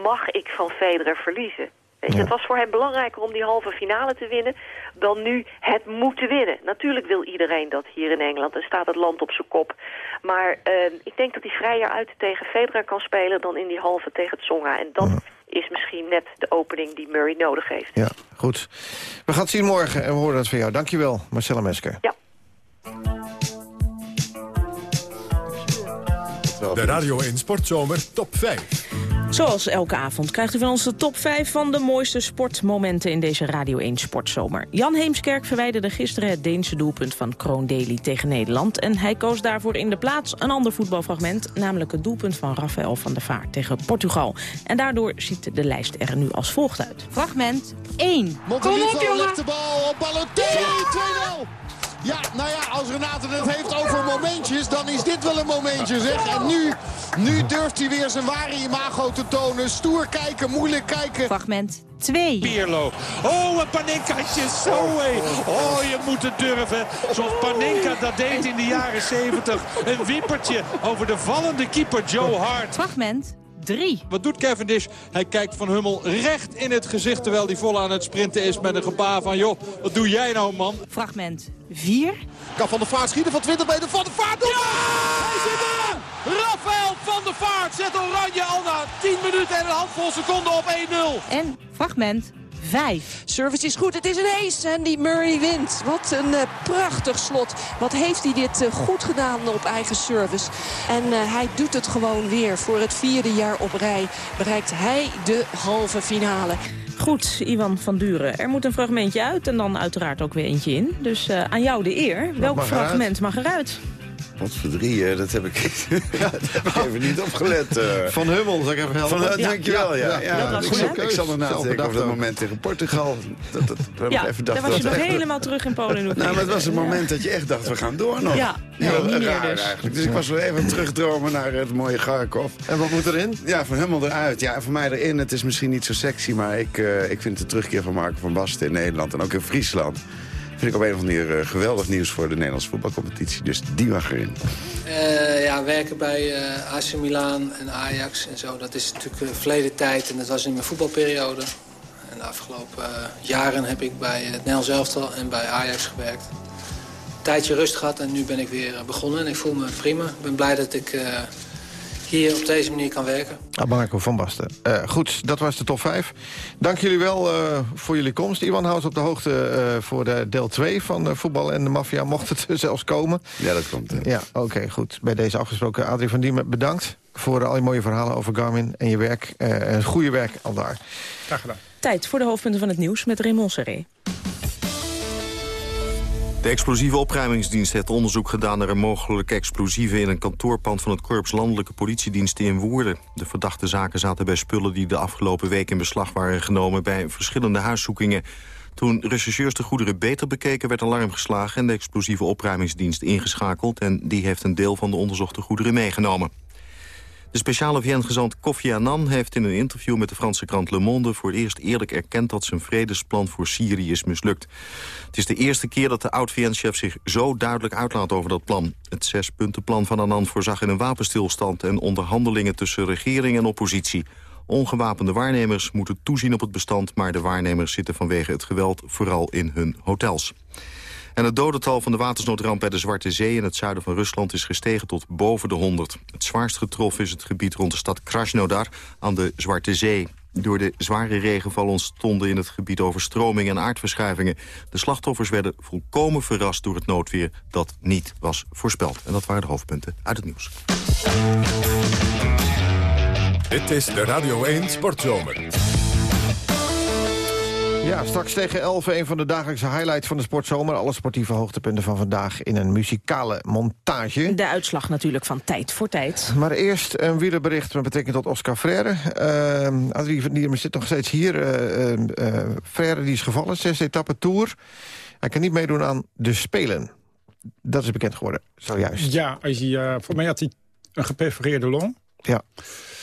mag ik van Federer verliezen. Ja. Het was voor hem belangrijker om die halve finale te winnen dan nu het moeten winnen. Natuurlijk wil iedereen dat hier in Engeland. En staat het land op zijn kop. Maar uh, ik denk dat hij vrijer uit tegen Federer kan spelen dan in die halve tegen Tsonga. En dat ja. Is misschien net de opening die Murray nodig heeft. Ja, goed. We gaan het zien morgen en we horen het van jou. Dankjewel, Marcella Mesker. Ja. De Radio 1 Sportzomer Top 5. Zoals elke avond krijgt u van ons de top 5 van de mooiste sportmomenten in deze Radio 1 Sportzomer. Jan Heemskerk verwijderde gisteren het Deense doelpunt van Kroon Deli tegen Nederland. En hij koos daarvoor in de plaats een ander voetbalfragment, namelijk het doelpunt van Rafael van der Vaart tegen Portugal. En daardoor ziet de lijst er nu als volgt uit. Fragment 1. Montenegro legt de bal op Balotelli, 2-0. Ja, nou ja, als Renate het heeft over momentjes, dan is dit wel een momentje, zeg. En nu Nu durft hij weer zijn ware imago te tonen. Stoer kijken, moeilijk kijken. Fragment 2. Pierlo. Oh, een Panenkaatje. Zo hé. Oh, je moet het durven. Zoals Panenka dat deed in de jaren 70. Een wippertje over de vallende keeper Joe Hart. Fragment 3. Wat doet Cavendish? Hij kijkt Van Hummel recht in het gezicht... terwijl hij vol aan het sprinten is met een gebaar van... joh, wat doe jij nou, man? Fragment 4. Kan Van der Vaart schieten van 20 meter. Van der Vaart doet ja! Hij zit erin! Rafael van der Vaart zet Oranje al na 10 minuten en een handvol seconden op 1-0. En fragment 5. Service is goed, het is een ace en die Murray wint. Wat een uh, prachtig slot. Wat heeft hij dit uh, goed gedaan op eigen service. En uh, hij doet het gewoon weer. Voor het vierde jaar op rij bereikt hij de halve finale. Goed, Ivan van Duren. Er moet een fragmentje uit en dan uiteraard ook weer eentje in. Dus aan jou de eer. Welk mag fragment mag eruit? Wat voor drie, dat heb ik, dat heb ik even niet opgelet. Uh. Van Hummel, zal ik even helpen? Van, ja. Dankjewel, ja. ja, ja. ja. ik, zal, ik zal er nadenken over dat moment tegen Portugal. Dat, dat, dat ja, even dacht, daar was je nog echt... helemaal terug in Polen. Nou, maar het was een moment dat je echt dacht, we gaan door nog. Ja, nee, ja, niet raar meer dus. eigenlijk. Dus ik was wel even terugdromen naar het mooie Garkov. En wat moet erin? Ja, Van Hummel eruit. Ja, voor mij erin. Het is misschien niet zo sexy, maar ik, uh, ik vind de terugkeer van Marco van Basten in Nederland en ook in Friesland vind ik op een of andere manier uh, geweldig nieuws voor de Nederlandse voetbalcompetitie. Dus die mag erin. Uh, ja, werken bij uh, AC Milan en Ajax en zo, dat is natuurlijk verleden tijd. En dat was in mijn voetbalperiode. En de afgelopen jaren heb ik bij het Nederlands elftal en bij Ajax gewerkt. Een tijdje rust gehad en nu ben ik weer begonnen. En ik voel me prima. Ik ben blij dat ik hier op deze manier kan werken. Ah, Marco van Basten. Uh, goed, dat was de top 5. Dank jullie wel uh, voor jullie komst. Iwan houdt op de hoogte uh, voor de deel 2 van voetbal en de maffia. Mocht het zelfs komen. Ja, dat komt. Ja, oké, okay, goed. Bij deze afgesproken Adrie van Diemen, bedankt... voor al die mooie verhalen over Garmin en je werk. goede werk al daar. Graag gedaan. Tijd voor de hoofdpunten van het nieuws met Raymond Serré. De explosieve opruimingsdienst heeft onderzoek gedaan naar een mogelijke explosieven in een kantoorpand van het Korps Landelijke Politiediensten in Woerden. De verdachte zaken zaten bij spullen die de afgelopen week in beslag waren genomen bij verschillende huiszoekingen. Toen rechercheurs de goederen beter bekeken werd alarm geslagen en de explosieve opruimingsdienst ingeschakeld en die heeft een deel van de onderzochte goederen meegenomen. De speciale VN-gezant Kofi Annan heeft in een interview met de Franse krant Le Monde voor het eerst eerlijk erkend dat zijn vredesplan voor Syrië is mislukt. Het is de eerste keer dat de oud-VN-chef zich zo duidelijk uitlaat over dat plan. Het zespuntenplan van Annan voorzag in een wapenstilstand en onderhandelingen tussen regering en oppositie. Ongewapende waarnemers moeten toezien op het bestand... maar de waarnemers zitten vanwege het geweld vooral in hun hotels. En het dodental van de watersnoodramp bij de Zwarte Zee... in het zuiden van Rusland is gestegen tot boven de 100. Het zwaarst getroffen is het gebied rond de stad Krasnodar aan de Zwarte Zee. Door de zware regenval ontstonden in het gebied overstromingen en aardverschuivingen. De slachtoffers werden volkomen verrast door het noodweer dat niet was voorspeld. En dat waren de hoofdpunten uit het nieuws. Dit is de Radio 1 Sportzomer. Ja, straks tegen 11 een van de dagelijkse highlights van de sportzomer. Alle sportieve hoogtepunten van vandaag in een muzikale montage. De uitslag natuurlijk van tijd voor tijd. Maar eerst een wielerbericht met betrekking tot Oscar Freire. Uh, Adrie van Diemen zit nog steeds hier. Uh, uh, Freire die is gevallen, zes etappe Tour. Hij kan niet meedoen aan de Spelen. Dat is bekend geworden, zojuist. Ja, als hij, voor mij had hij een geperforeerde long. Ja,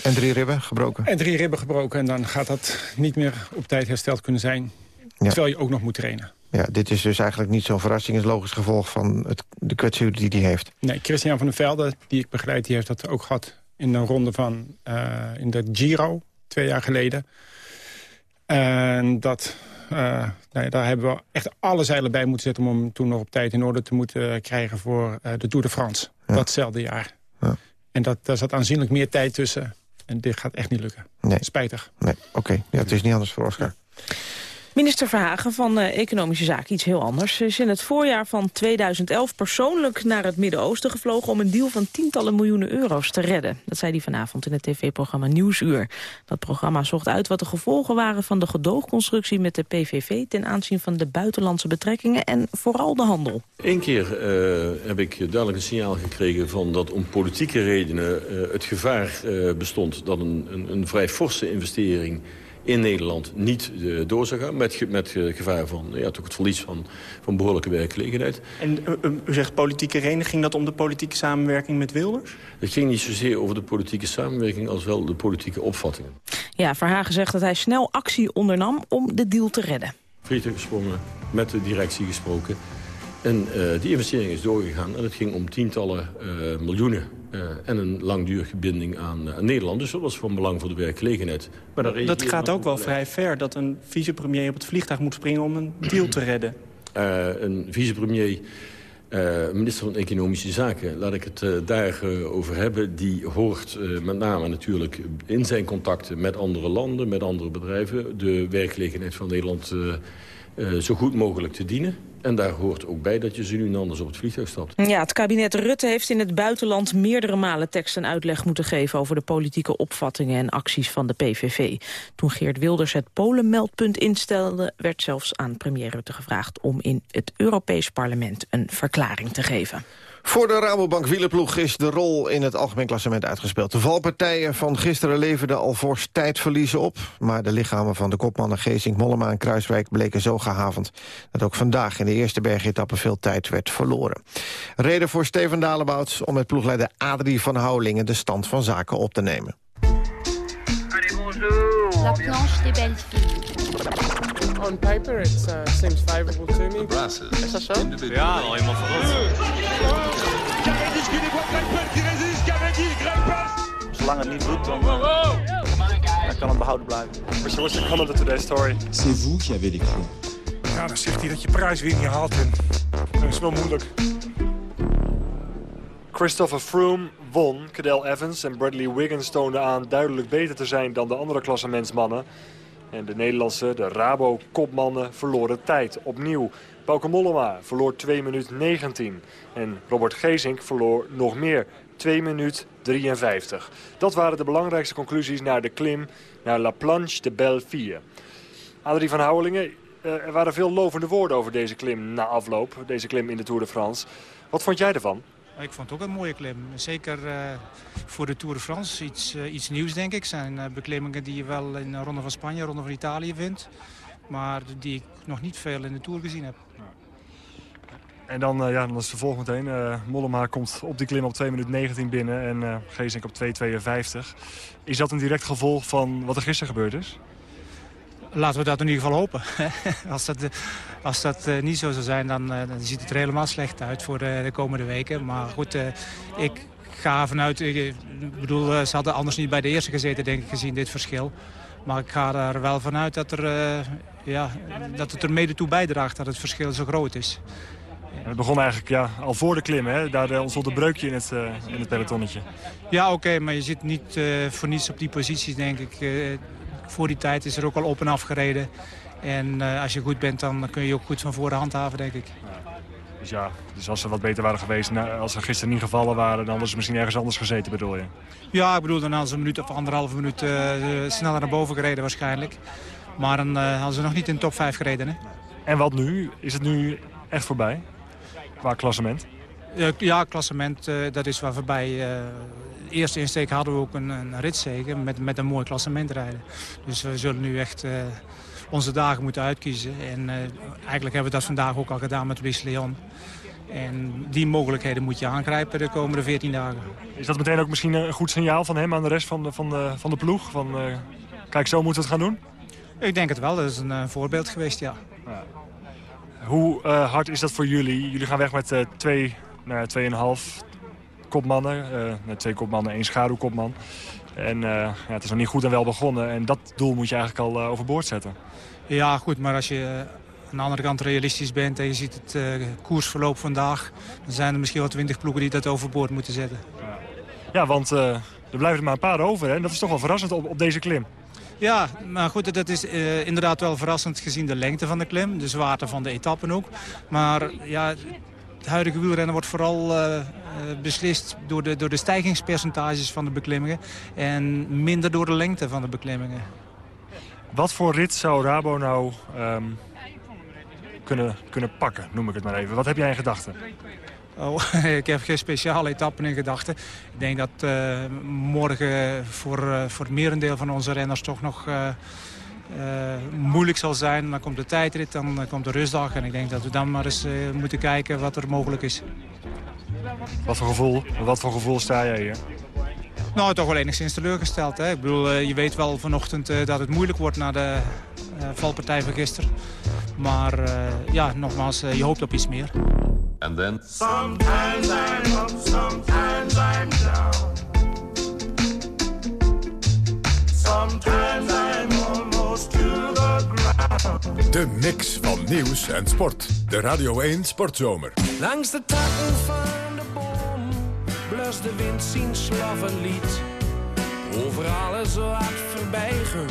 en drie ribben gebroken. En drie ribben gebroken. En dan gaat dat niet meer op tijd hersteld kunnen zijn. Ja. Terwijl je ook nog moet trainen. Ja, dit is dus eigenlijk niet zo'n verrassing. Het is logisch gevolg van het, de kwetsuur die hij heeft. Nee, Christian van der Velde, die ik begeleid, die heeft dat ook gehad... in een ronde van uh, in de Giro, twee jaar geleden. En dat, uh, nou ja, daar hebben we echt alle zeilen bij moeten zetten... om hem toen nog op tijd in orde te moeten krijgen voor uh, de Tour de France. Ja. Datzelfde jaar. Ja. En dat, daar zat aanzienlijk meer tijd tussen. En dit gaat echt niet lukken. Nee. Spijtig. Nee, oké. Okay. Ja, het is niet anders voor Oscar. Minister Verhagen van uh, Economische Zaken, iets heel anders. Ze is in het voorjaar van 2011 persoonlijk naar het Midden-Oosten gevlogen... om een deal van tientallen miljoenen euro's te redden. Dat zei hij vanavond in het tv-programma Nieuwsuur. Dat programma zocht uit wat de gevolgen waren van de gedoogconstructie met de PVV... ten aanzien van de buitenlandse betrekkingen en vooral de handel. Eén keer uh, heb ik duidelijk een signaal gekregen van dat om politieke redenen... Uh, het gevaar bestond dat een, een, een vrij forse investering in Nederland niet uh, door zou gaan... met, met uh, gevaar van ja, toch het verlies van, van behoorlijke werkgelegenheid. En u zegt politieke reden, ging dat om de politieke samenwerking met Wilders? Het ging niet zozeer over de politieke samenwerking... als wel de politieke opvattingen. Ja, Verhagen zegt dat hij snel actie ondernam om de deal te redden. Vliegtuig gesprongen, met de directie gesproken... En uh, die investering is doorgegaan en het ging om tientallen uh, miljoenen... Uh, en een langdurige binding aan, Nederland. Dus dat was van belang voor de werkgelegenheid. Maar dat gaat ook wel vrij ver, dat een vicepremier op het vliegtuig moet springen... om een deal te redden. een vicepremier, minister van Economische Zaken... laat ik het daarover over hebben. Die hoort met name natuurlijk in zijn contacten met andere landen... met andere bedrijven, de werkgelegenheid van Nederland... zo goed mogelijk te dienen. En daar hoort ook bij dat je ze nu anders op het vliegtuig stapt. Ja, het kabinet Rutte heeft in het buitenland meerdere malen tekst en uitleg moeten geven over de politieke opvattingen en acties van de PVV. Toen Geert Wilders het Polenmeldpunt instelde, werd zelfs aan premier Rutte gevraagd om in het Europees Parlement een verklaring te geven. Voor de Rabobank wielerploeg is de rol in het algemeen klassement uitgespeeld. De valpartijen van gisteren leverden al fors tijdverliezen op. Maar de lichamen van de kopmannen Geesink, Mollema en Kruiswijk bleken zo gehavend... dat ook vandaag in de eerste bergetappe veel tijd werd verloren. Reden voor Steven Dalebout om met ploegleider Adrie van Houwelingen... de stand van zaken op te nemen. La planche des belles filles. On paper, it uh, seems favorable to me. Is dat zo? Ja, al helemaal verrot. Zolang het niet doet, dan, dan kan het behouden blijven. What's comment today's story? C'est vous qui avez les clés. Ja, dan zegt hij dat je prijs weer niet haalt. En dat is wel moeilijk. Christopher Froome won. Cadel Evans en Bradley Wiggins toonden aan duidelijk beter te zijn dan de andere klassementsmannen. En de Nederlandse, de Rabo-kopmannen, verloren tijd. Opnieuw. Bauke Mollema verloor 2 minuten 19. En Robert Geesink verloor nog meer. 2 minuten 53. Dat waren de belangrijkste conclusies naar de klim... naar La Planche de Belleville. Adrie van Houwelingen, er waren veel lovende woorden over deze klim na afloop. Deze klim in de Tour de France. Wat vond jij ervan? Ik vond het ook een mooie klim. Zeker uh, voor de Tour de France. Iets, uh, iets nieuws, denk ik. zijn uh, beklimmingen die je wel in de Ronde van Spanje, Ronde van Italië vindt. Maar die ik nog niet veel in de Tour gezien heb. En dan, ja, dan is de volgende meteen. Mollema komt op die klim op 2 minuten 19 binnen en uh, Geesink op 2.52. Is dat een direct gevolg van wat er gisteren gebeurd is? Laten we dat in ieder geval hopen. als dat, als dat uh, niet zo zou zijn, dan, uh, dan, ziet het er helemaal slecht uit voor de, de komende weken. Maar goed, uh, ik ga vanuit... Ik bedoel, ze hadden anders niet bij de eerste gezeten, denk ik, gezien dit verschil. Maar ik ga er wel vanuit dat, er, ja, dat het er mede toe bijdraagt dat het verschil zo groot is. Het begon eigenlijk ja, al voor de klim, hè? daar ontstond een breukje in het, in het pelotonnetje. Ja, oké, okay, maar je zit niet voor niets op die posities, denk ik voor die tijd is er ook al op en af gereden. En uh, als je goed bent, dan kun je ook goed van voren handhaven, denk ik. Dus ja, dus als ze wat beter waren geweest, als ze gisteren niet gevallen waren... dan hadden ze misschien ergens anders gezeten, bedoel je? Ja, ik bedoel, dan hadden ze een minuut of anderhalve minuut uh, sneller naar boven gereden waarschijnlijk. Maar dan uh, hadden ze nog niet in de top 5 gereden, hè? En wat nu? Is het nu echt voorbij? Qua klassement? Ja, klassement, dat is waar voorbij eerste insteek hadden we ook een, een ritzege met, met een mooi klassement rijden. Dus we zullen nu echt onze dagen moeten uitkiezen. En eigenlijk hebben we dat vandaag ook al gedaan met Luis Leon. En die mogelijkheden moet je aangrijpen de komende 14 dagen. Is dat meteen ook misschien een goed signaal van hem aan de rest van de, van de, van de ploeg? Van, uh, kijk, zo moeten we het gaan doen? Ik denk het wel. Dat is een voorbeeld geweest, ja. ja. Hoe hard is dat voor jullie? Jullie gaan weg met twee, nou, tweeënhalf, kopmannen. Uh, twee kopmannen, één schaduwkopman. En uh, ja, het is nog niet goed en wel begonnen. En dat doel moet je eigenlijk al uh, overboord zetten. Ja, goed. Maar als je aan de andere kant realistisch bent en je ziet het koersverloop vandaag... dan zijn er misschien wel twintig ploegen die dat overboord moeten zetten. Ja, ja want er blijven er maar een paar over. Hè? En dat is toch wel verrassend op, op deze klim. Ja, maar goed, dat is uh, inderdaad wel verrassend gezien de lengte van de klim. De zwaarte van de etappen ook. Maar ja, het huidige wielrennen wordt vooral uh, beslist door de, door de stijgingspercentages van de beklimmingen. En minder door de lengte van de beklimmingen. Wat voor rit zou Rabo nou um, kunnen, kunnen pakken, noem ik het maar even. Wat heb jij in gedachten? Oh, ik heb geen speciale etappen in gedachten. Ik denk dat uh, morgen voor, uh, voor het merendeel van onze renners toch nog uh, moeilijk zal zijn. Dan komt de tijdrit, dan eh, komt de rustdag. En ik denk dat we dan maar eens eh, moeten kijken wat er mogelijk is. Wat voor gevoel, wat voor gevoel sta jij hier? Nou, toch wel enigszins teleurgesteld. Hè? Ik bedoel, eh, je weet wel vanochtend eh, dat het moeilijk wordt na de eh, valpartij van gisteren. Maar eh, ja, nogmaals, eh, je hoopt op iets meer. And then... Sometimes I'm up, sometimes I'm down. Sometimes I'm De mix van nieuws en sport. De Radio 1 Sportzomer. Langs de takken van de boom blust de wind zien slavenlied. Over alles wat voorbijgen,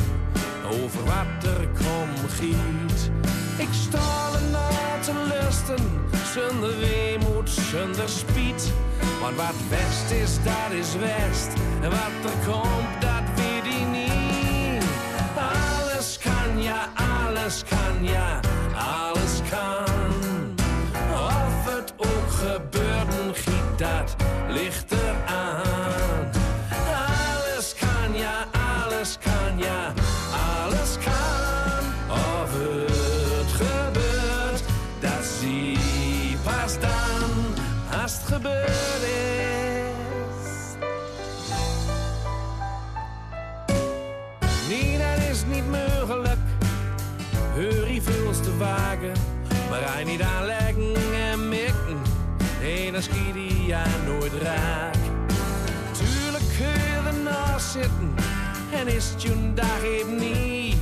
over wat er kom giet. Ik sta er na te lusten, zonder weemoed, zonder spiet. Want wat west is, dat is west. En wat er komt, dat weet alles kan, ja, alles kan. Of het ook gebeurt, giet dat ligt eraan. Maar hij niet aanleggen en mikken. Nee, dan schiet hij ja nooit raak. Tuurlijk kun je ernaast zitten en is het je dag even niet.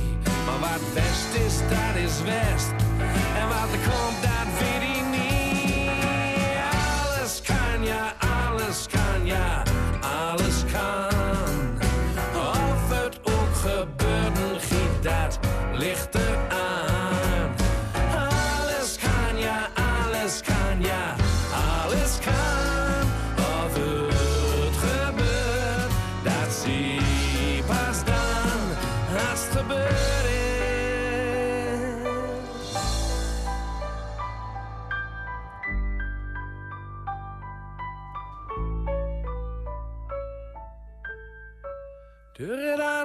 Maar wat best is, dat is west.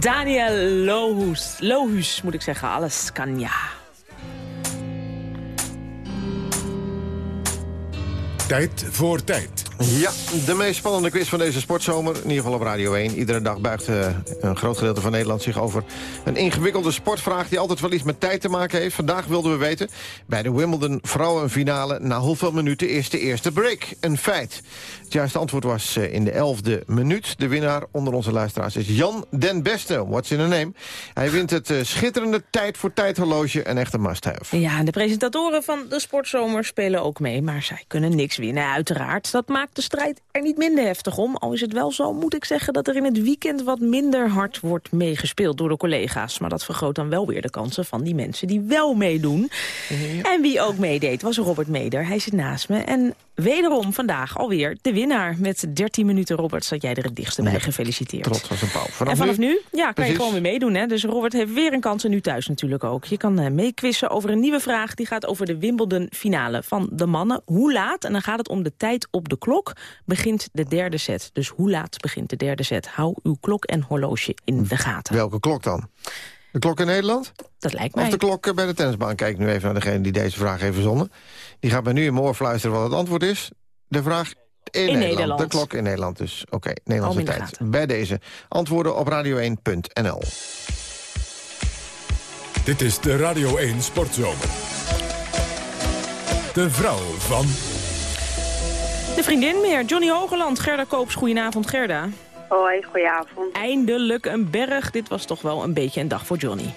Daniel Lohus, Lohus moet ik zeggen, alles kan ja. Tijd voor tijd. Ja, de meest spannende quiz van deze sportzomer. In ieder geval op Radio 1. Iedere dag buigt eh, een groot gedeelte van Nederland zich over een ingewikkelde sportvraag... die altijd wel iets met tijd te maken heeft. Vandaag wilden we weten, bij de Wimbledon vrouwenfinale... na hoeveel minuten is de eerste break? Een feit. Het juiste antwoord was eh, in de elfde minuut. De winnaar onder onze luisteraars is Jan den Beste. What's in a name? Hij wint het eh, schitterende tijd voor tijdhorloge. Een echte must-have. Ja, en de presentatoren van de sportzomer spelen ook mee. Maar zij kunnen niks winnen, uiteraard. Dat maakt de strijd er niet minder heftig om. Al is het wel zo, moet ik zeggen, dat er in het weekend wat minder hard wordt meegespeeld door de collega's. Maar dat vergroot dan wel weer de kansen van die mensen die wel meedoen. En wie ook meedeed was Robert Meder. Hij zit naast me. En wederom vandaag alweer de winnaar. Met 13 minuten, Robert, zat jij er het dichtste bij. Gefeliciteerd. Trots als een pauw. en vanaf nu, ja, kan Precies. je gewoon weer meedoen. Hè? Dus Robert heeft weer een kans en nu thuis natuurlijk ook. Je kan eh, meequizzen over een nieuwe vraag. Die gaat over de Wimbledon finale van de mannen. Hoe laat? En dan gaat het om de tijd op de klok klok begint de derde set. Dus hoe laat begint de derde set? Hou uw klok en horloge in de gaten. Welke klok dan? De klok in Nederland? Dat lijkt Of mij. de klok eh, bij de tennisbaan? Kijk nu even naar degene die deze vraag heeft verzonnen. Die gaat mij nu in mijn oor fluisteren wat het antwoord is. De vraag in, In Nederland. Nederland. De klok in Nederland dus. Oké, Nederlandse tijd. Bij deze. Antwoorden op radio1.nl. Dit is de Radio 1 Sportzomer. De vrouw van... De vriendin meer, Johnny Hogeland. Gerda Koops, goedenavond Gerda. Hoi, goedenavond. Eindelijk een berg. Dit was toch wel een beetje een dag voor Johnny.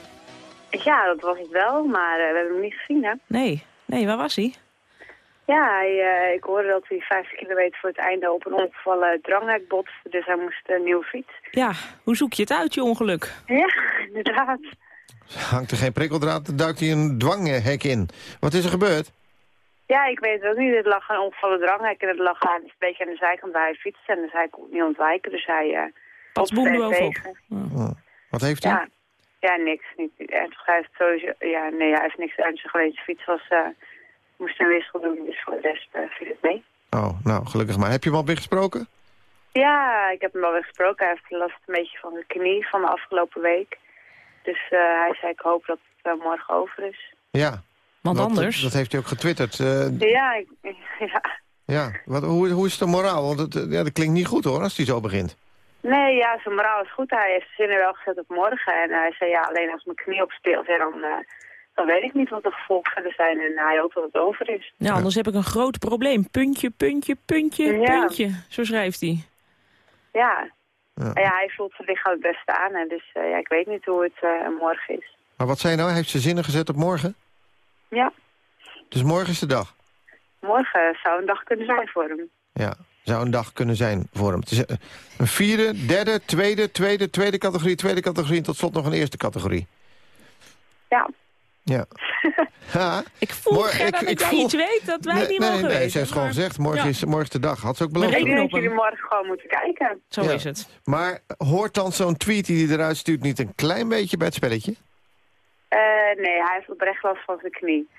Ja, dat was het wel, maar eh, we hebben hem niet gezien, hè? Nee, nee, waar was hij? Ja, hij, eh, ik hoorde dat hij 50 kilometer voor het einde op een ongevallen dranghek botste, dus hij moest een nieuwe fiets. Ja, hoe zoek je het uit, je ongeluk? Ja, inderdaad. Hangt er geen prikkeldraad, dan duikt hij een dwanghek in. Wat is er gebeurd? Ja, ik weet het ook niet. Het lag een ongevallen dranghek en het lag aan, een beetje aan de zijkant waar hij fietste en dus hij kon niet ontwijken, dus hij eh boem er eroverop. tegen. Oh. Wat heeft hij? Ja. ja, niks. Niet ernstig. Hij heeft sowieso, ja, nee, hij heeft niks ernstig geweest. De fiets was, eh moest een wissel doen, dus voor de rest eh, viel het mee. Oh, nou, gelukkig maar. Heb je hem al weer gesproken? Ja, ik heb hem wel weer gesproken. Hij heeft last een beetje van zijn knie van de afgelopen week. Dus eh, hij zei, ik hoop dat het morgen over is. Ja. Want Dat- anders? Dat, heeft hij ook getwitterd. Eh, Ja, ik, ja. ja. Wat, hoe, hoe is de moraal? Want het, eh, ja, dat klinkt niet goed hoor, als hij zo begint. Nee, ja, zijn moraal is goed. Hij heeft zijn zinnen wel gezet op morgen. En hij zei, ja, alleen als mijn knie opspeelt, ja, dan, eh, dan weet ik niet wat de gevolgen verder zijn. En hij hoopt dat het over is. Ja, anders heb ik een groot probleem. Puntje, puntje, puntje, Ja. puntje. Zo schrijft hij. Ja. Ja. hij voelt zijn lichaam het beste aan. En dus eh, ja, ik weet niet hoe het eh, morgen is. Maar wat zei je nou? Hij heeft zijn zinnen gezet op morgen? Ja, Dus morgen is de dag? morgen zou een dag kunnen zijn voor hem. Ja, zou een dag kunnen zijn voor hem. Het is eh, een vierde, derde, tweede, tweede, tweede categorie, tweede categorie... en tot slot nog een eerste categorie. Ja. Ja. Ha. Ik voel, ik- dat ik jij voel- iets weet dat wij nee, niet nee, mogen nee, weten. ze heeft gewoon gezegd, morgen, Ja. is, morgen is de dag. Had ze ook beloofd. Ik denk dat jullie morgen gewoon moeten kijken. Zo Ja. is het. Maar hoort dan zo'n tweet die hij eruit stuurt niet een klein beetje bij het spelletje? Eh, nee, hij heeft oprecht last van zijn knie.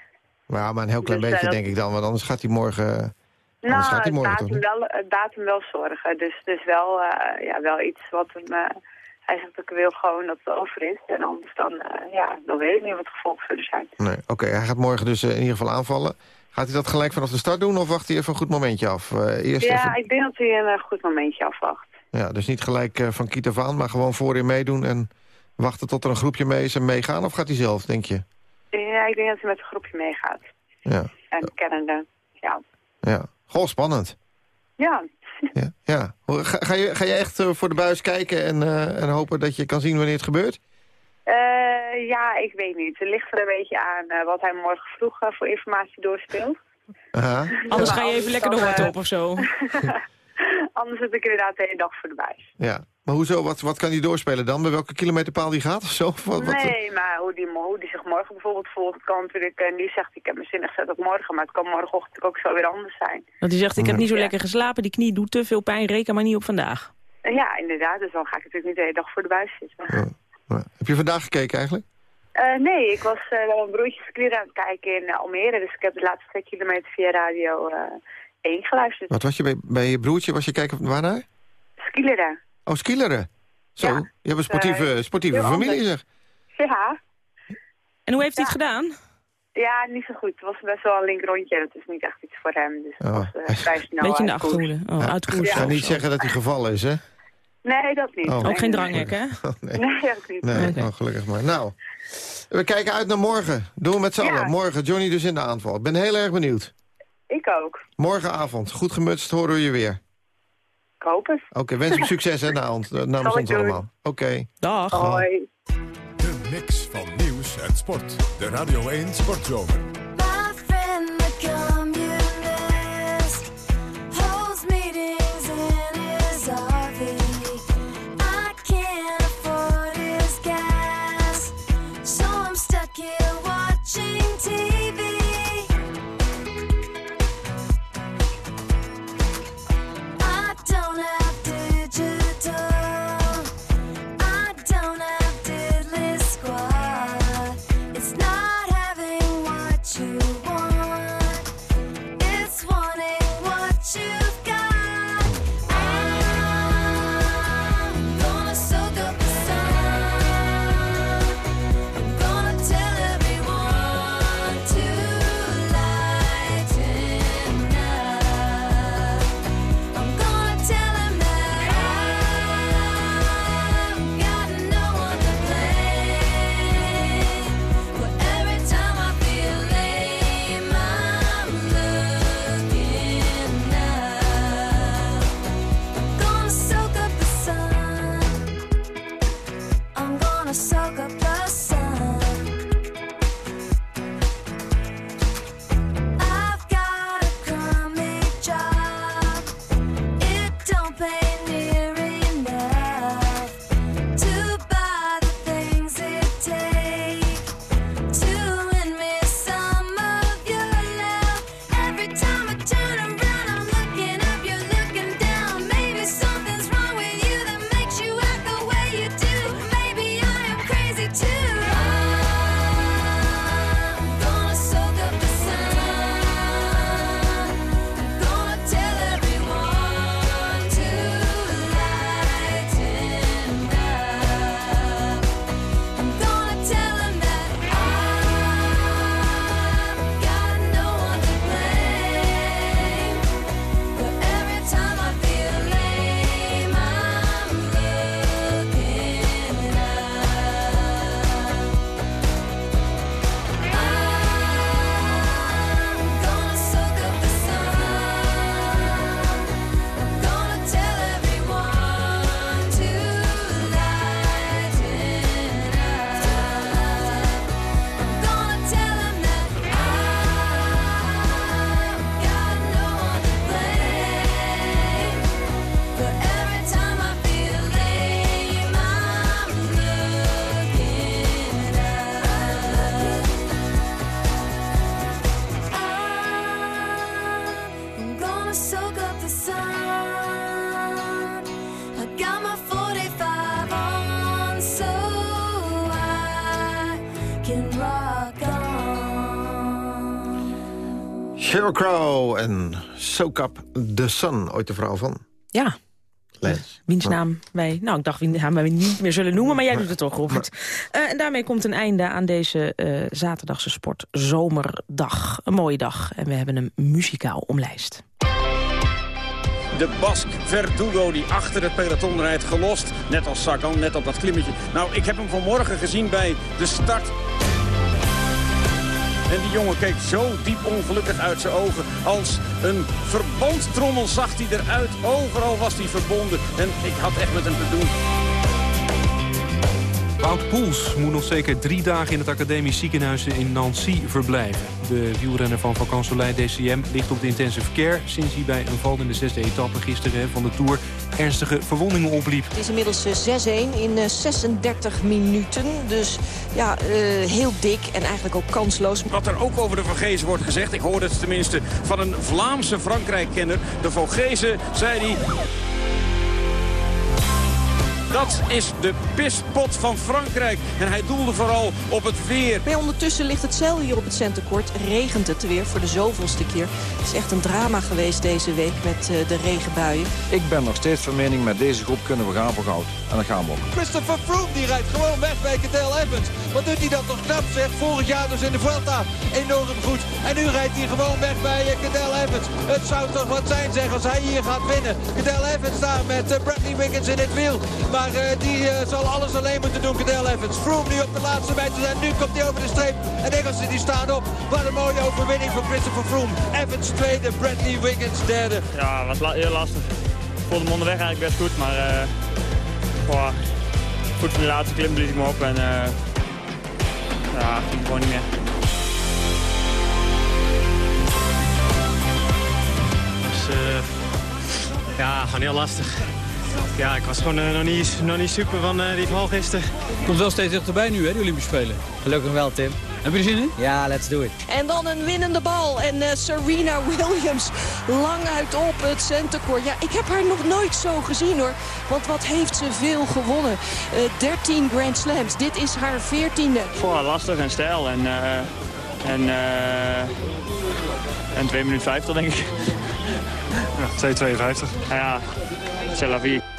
Ja, maar een heel klein Dus, eh, beetje denk ik dan, want anders gaat hij morgen... anders Nou, gaat hij het morgen toch hem wel, het hem wel zorgen. Dus, dus wel, eh, ja, wel iets wat hem... eh, hij zegt, ik wil gewoon dat het over is. En anders dan, eh, ja, dan weet ik niet wat de gevolgen zullen zijn. Nee, oké, hij gaat morgen dus eh, in ieder geval aanvallen. Gaat hij dat gelijk vanaf de start doen of wacht hij even een goed momentje af? Eh, eerst ja, even, ik denk dat hij een eh, goed momentje afwacht. ja, dus niet gelijk eh, van kiet af aan, maar gewoon voorin meedoen... en wachten tot er een groepje mee is en meegaan? Of gaat hij zelf, denk je? Ja, ik denk dat hij met een groepje meegaat. Ja, En kennende, ja. ja. Goh, spannend. Ja, Ja, ja. Ga, ga, je, ga je echt eh, voor de buis kijken en, eh, en hopen dat je kan zien wanneer het gebeurt? Eh, ja, ik weet niet. Het ligt er een beetje aan wat hij morgen vroeg voor informatie doorspeelt. Aha. Anders ga je even lekker de eh, op of zo. Anders zit ik inderdaad de hele dag voor de buis. Ja. Maar hoezo, wat, wat kan hij doorspelen dan? Bij welke kilometerpaal die gaat of zo? Of Wat, wat, Nee, maar hoe die, hoe die zich morgen bijvoorbeeld voelt, kan natuurlijk... En die zegt, ik heb mijn zinnen gezet op morgen, maar het kan morgenochtend ook zo weer anders zijn. Want hij zegt, ik heb niet zo Ja. lekker geslapen, die knie doet te veel pijn, reken maar niet op vandaag. Ja, inderdaad, dus dan ga ik natuurlijk niet de hele dag voor de buis zitten. Heb je vandaag gekeken eigenlijk? Eh, nee, ik was uh, wel een broertje skieren aan het kijken in eh, Almere, dus ik heb de laatste twee kilometer via radio eh 1 geluisterd. Wat was je bij, bij je broertje? Was je kijken waarnaar? Skileren. Oh, skileren. Zo, Ja. je hebt een sportieve, Eh, sportieve familie anders. zeg. Ja. En hoe heeft hij het gedaan? Ja, niet zo goed. Het was best wel een link rondje. Dat is niet echt iets voor hem. Dus het Oh. was eh, vrij snel. Beetje in de achterhoede. Oh, uit koers. Ik ga niet zeggen dat hij gevallen is, hè? Nee, dat niet. Oh. Nee, Ook geen nee. dranghek, hè? nee. Nee, ook niet. Nee, oh, gelukkig maar. Nou, we kijken uit naar morgen. Doen we met z'n Ja. allen. Morgen Johnny dus in de aanval. Ik ben heel erg benieuwd. Ik ook. Morgenavond, goed gemutst, horen we je weer. Ik hoop het. Oké, wens hem succes hè, na ons, namens ons doen. allemaal. Oké. Dag. Hoi. De mix van nieuws en sport. De Radio 1 Sportzomer. Sheryl Crow en Soak Up the Sun. Ooit de vrouw van Ja, Lens. wiens naam wij... Nou, ik dacht wiens naam wij niet meer zullen noemen, maar jij doet het toch, Robert. Eh, en daarmee komt een einde aan deze eh, zaterdagse sport zomerdag. Een mooie dag. En we hebben hem muzikaal omlijst. De Bask Verdugo die achter het peloton rijdt gelost. Net als Sagan, net op dat klimmetje. Nou, ik heb hem vanmorgen gezien bij de start. En die jongen keek zo diep ongelukkig uit zijn ogen. Als een verbandtrommel zag hij eruit. Overal was hij verbonden. En ik had echt met hem te doen. Wout Poels moet nog zeker drie dagen in het academisch ziekenhuis in Nancy verblijven. De wielrenner van Vacan Soleil DCM ligt op de intensive care... sinds hij bij een val in de zesde etappe gisteren van de Tour ernstige verwondingen opliep. Het is inmiddels eh, 6-1 in eh, 36 minuten. Dus ja, eh, heel dik en eigenlijk ook kansloos. Wat er ook over de Vogezen wordt gezegd, ik hoorde het tenminste van een Vlaamse Frankrijk-kenner. De Vogezen, zei hij... Dat is de pispot van Frankrijk. En hij doelde vooral op het weer. Maar ondertussen ligt het zeil hier op het centercourt. Regent het weer voor de zoveelste keer. Het is echt een drama geweest deze week met eh, de regenbuien. Ik ben nog steeds van mening, met deze groep kunnen we gaan voor goud. En dat gaan we ook. Christopher Froome die rijdt gewoon weg bij Cadel Evans. Wat doet hij dat toch knap zeg. Vorig jaar dus in de Vuelta enorm goed. En nu rijdt hij gewoon weg bij eh, Cadel Evans. Het zou toch wat zijn zeg als hij hier gaat winnen. Cadel Evans daar met eh, Bradley Wiggins in het wiel. Maar eh, die eh, zal alles alleen moeten doen, Cadel Evans. Froome nu op de laatste meter en nu komt hij over de streep. En Engelsen die staan op. Wat een mooie overwinning voor Christopher Froome. Evans tweede, Bradley Wiggins derde. Ja, was la- heel lastig. Ik voelde hem onderweg eigenlijk best goed, maar eh boah, goed van de laatste klim blies ik me op en eh ja, ging gewoon niet meer. Dus ja, gewoon heel lastig. Ja, ik was gewoon eh, nog, niet, nog niet super van eh, die val gisteren. Komt wel steeds dichterbij nu, hè, de Olympische Spelen. Gelukkig wel, Tim. Heb je er zin in? Ja, let's do it. En dan een winnende bal. En eh, Serena Williams lang uit op het centercourt. Ja, ik heb haar nog nooit zo gezien hoor. Want wat heeft ze veel gewonnen. Eh 13 Grand Slams. Dit is haar 14e. Boah, lastig en stijl en, eh en, eh en 2 minuten 50 denk ik. Ja, 2,52. Ja, c'est la vie.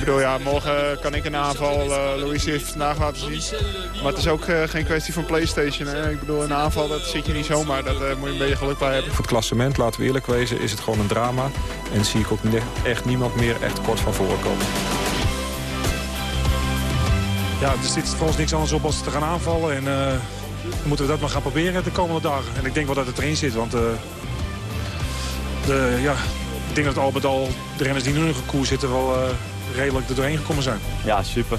Bedoel, ja, morgen kan ik een aanval. eh Louise heeft vandaag laten zien. Maar het is ook eh, geen kwestie van Playstation. Hè? Ik bedoel, een aanval, dat zit je niet zomaar. Daar moet je een beetje geluk bij hebben. Voor het klassement, laten we eerlijk wezen, is het gewoon een drama. En zie ik ook echt niemand meer echt kort van voren komen. Ja, er zit voor ons niks anders op als te gaan aanvallen. En eh, dan moeten we dat maar gaan proberen de komende dagen. En ik denk wel dat het erin zit, want eh, de, ja, ik denk dat al met al de renners die nu in de koers zitten wel eh, redelijk er doorheen gekomen zijn. Ja, super.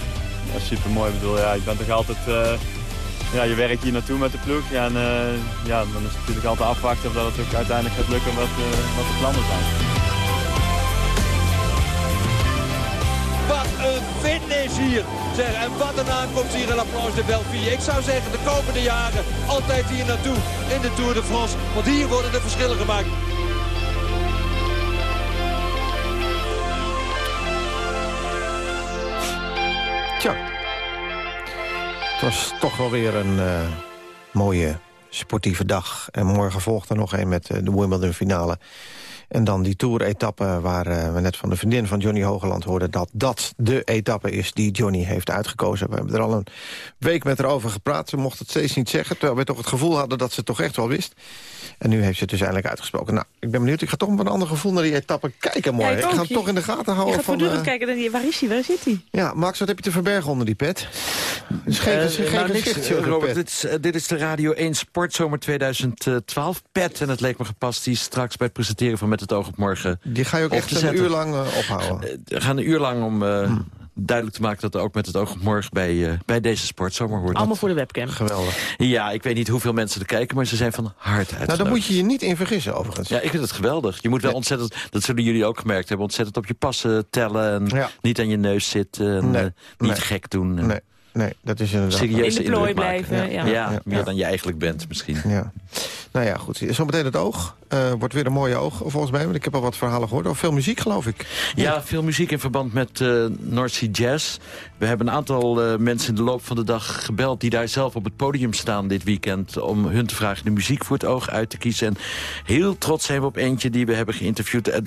Ja, super mooi. Ik bedoel, ja, ik ben toch altijd eh, ja, je werkt hier naartoe met de ploeg. Ja, en eh, ja, dan is het natuurlijk altijd afwachten of dat het ook uiteindelijk gaat lukken wat, eh, wat de plannen zijn. Wat een fitness hier. Zeg, en wat een aankomst hier in La Planche de Belleville. Ik zou zeggen, de komende jaren altijd hier naartoe in de Tour de France. Want hier worden de verschillen gemaakt. Tja. Het was toch wel weer een eh, mooie sportieve dag. En morgen volgt er nog een met eh, de Wimbledon finale. En dan die Tour-etappe waar eh, we net van de vriendin van Johnny Hogeland hoorden... dat dat de etappe is die Johnny heeft uitgekozen. We hebben er al een week met haar over gepraat. Ze mocht het steeds niet zeggen, terwijl we toch het gevoel hadden... dat ze het toch echt wel wist. En nu heeft ze het dus eindelijk uitgesproken. Nou, ik ben benieuwd. Ik ga toch met een ander gevoel naar die etappe kijken. Ja, ik, ga hem toch in de gaten houden. gaat van, voortdurend eh, kijken, naar die, waar is hij, waar zit hij? Ja, Max, wat heb je te verbergen onder die pet? is geen, is geen nou, niks, Robert, dit is, eh, dit is de Radio 1 Sportzomer 2012 pet. En het leek me gepast die straks bij het presenteren van Met het oog op morgen Die ga je ook echt een uur lang ophouden. We gaan een uur lang om eh, duidelijk te maken dat er ook Met het oog op morgen bij, eh, bij deze Sportzomer hoort. Allemaal voor de webcam. Geweldig. Ja, ik weet niet hoeveel mensen er kijken, maar ze zijn van harte uitgenodigd. Nou, daar moet je je niet in vergissen, overigens. Ja, ik vind het geweldig. Je moet wel ontzettend, dat zullen jullie ook gemerkt hebben... ontzettend op je passen tellen en niet aan je neus zitten... en Nee, eh, niet nee. gek doen. En Nee, nee, dat is inderdaad... Serieuze In de plooi blijven, ja. Ja, Ja. meer dan je eigenlijk bent misschien. Ja. Nou ja, goed. Zometeen het oog. Eh, wordt weer een mooie oog, volgens mij. Want ik heb al wat verhalen gehoord. Over veel muziek, geloof ik. Ja, veel muziek in verband met eh North Sea Jazz. We hebben een aantal eh, mensen in de loop van de dag gebeld... die daar zelf op het podium staan dit weekend... om hun te vragen de muziek voor het oog uit te kiezen. En heel trots zijn we op eentje die we hebben geïnterviewd.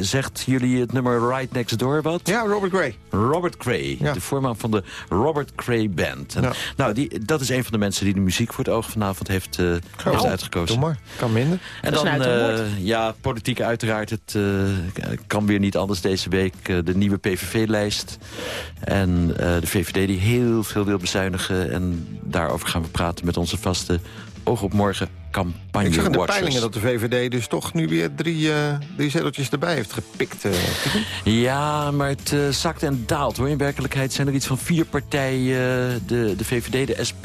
Zegt jullie het nummer Right Next Door wat? Ja, Robert Gray. Robert Cray, de voorman van de Robert Cray Band. En, Nou, die, dat is een van de mensen die de muziek voor het oog vanavond heeft, heeft uitgekozen. Doe maar. Kan minder. En Dat dan, eh, ja, politiek uiteraard. Het eh, kan weer niet anders deze week. eh, de nieuwe PVV-lijst. En eh, de VVD die heel veel wil bezuinigen. En daarover gaan we praten met onze vaste Oog op Morgen campagne Ik zag in de watchers. peilingen dat de VVD dus toch nu weer drie, eh drie zeteltjes erbij heeft gepikt. eh. Ja, maar het eh, zakt en daalt hoor. In werkelijkheid zijn er iets van vier partijen. de, de VVD, de SP,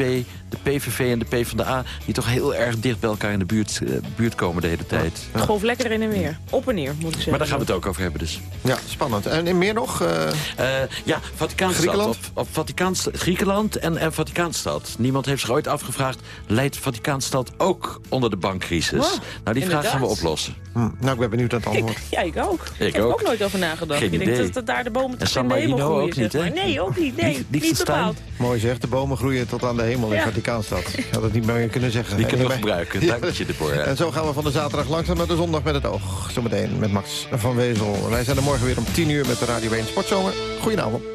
de PVV en de PvdA... die toch heel erg dicht bij elkaar in de buurt, buurt komen de hele tijd. Het golf lekker in en weer. Op en neer, moet ik zeggen. Maar daar gaan we het ook over hebben dus. Ja, spannend. En, en meer nog? eh, Eh, ja, Vaticaanstad. Griekenland? Vaticaanstad, Griekenland en, en Vaticaanstad. Niemand heeft zich ooit afgevraagd... leidt Vaticaanstad ook onder de bankcrisis? Nou, die vraag gaan we oplossen. hm, nou, ik ben benieuwd naar het antwoord. Ja, ik ook. Ik heb er ook. nooit over nagedacht. Geen ik denk idee. dat, dat daar de bomen tot de hemel groeien. ook niet, zeg maar. hè? Nee, ook niet. Nee, Lief- niet bepaald. Mooi zeg, de bomen groeien tot aan de hemel in Ja. Vaticaanstad. Ik had het niet meer kunnen zeggen. Die kunnen we gebruiken. Dank je ervoor. hè. En zo gaan we van de zaterdag langzaam naar de zondag met het oog. Zometeen met Max van Wezel. Wij zijn er morgen weer om 10 uur met de Radio 1 Sportzomer. Goedenavond.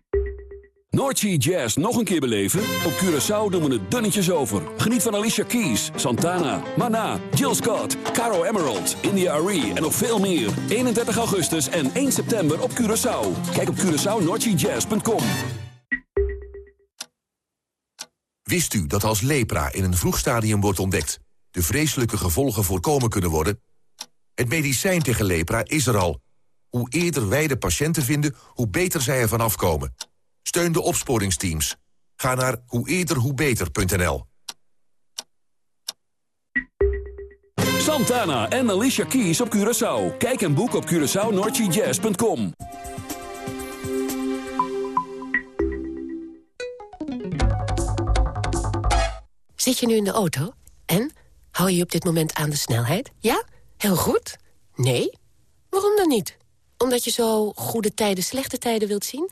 Noordsea Jazz nog een keer beleven? Op Curaçao doen we het dunnetjes over. Geniet van Alicia Keys, Santana, Mana, Jill Scott, Caro Emerald, India Arie en nog veel meer. 31 augustus en 1 september op Curaçao. Kijk op CuraçaoNoordseaJazz.com. Wist u dat als lepra in een vroeg stadium wordt ontdekt... de vreselijke gevolgen voorkomen kunnen worden? Het medicijn tegen lepra is er al. Hoe eerder wij de patiënten vinden, hoe beter zij ervan afkomen. Steun de opsporingsteams. Ga naar hoe eerder hoe beter.nl. Santana en Alicia Keys op Curaçao. Kijk en boek op CuraçaoNoordseaJazz.com. Zit je nu in de auto? En? Hou je op dit moment aan de snelheid? Ja? Heel goed? Nee? Waarom dan niet? Omdat je zo goede tijden, slechte tijden wilt zien?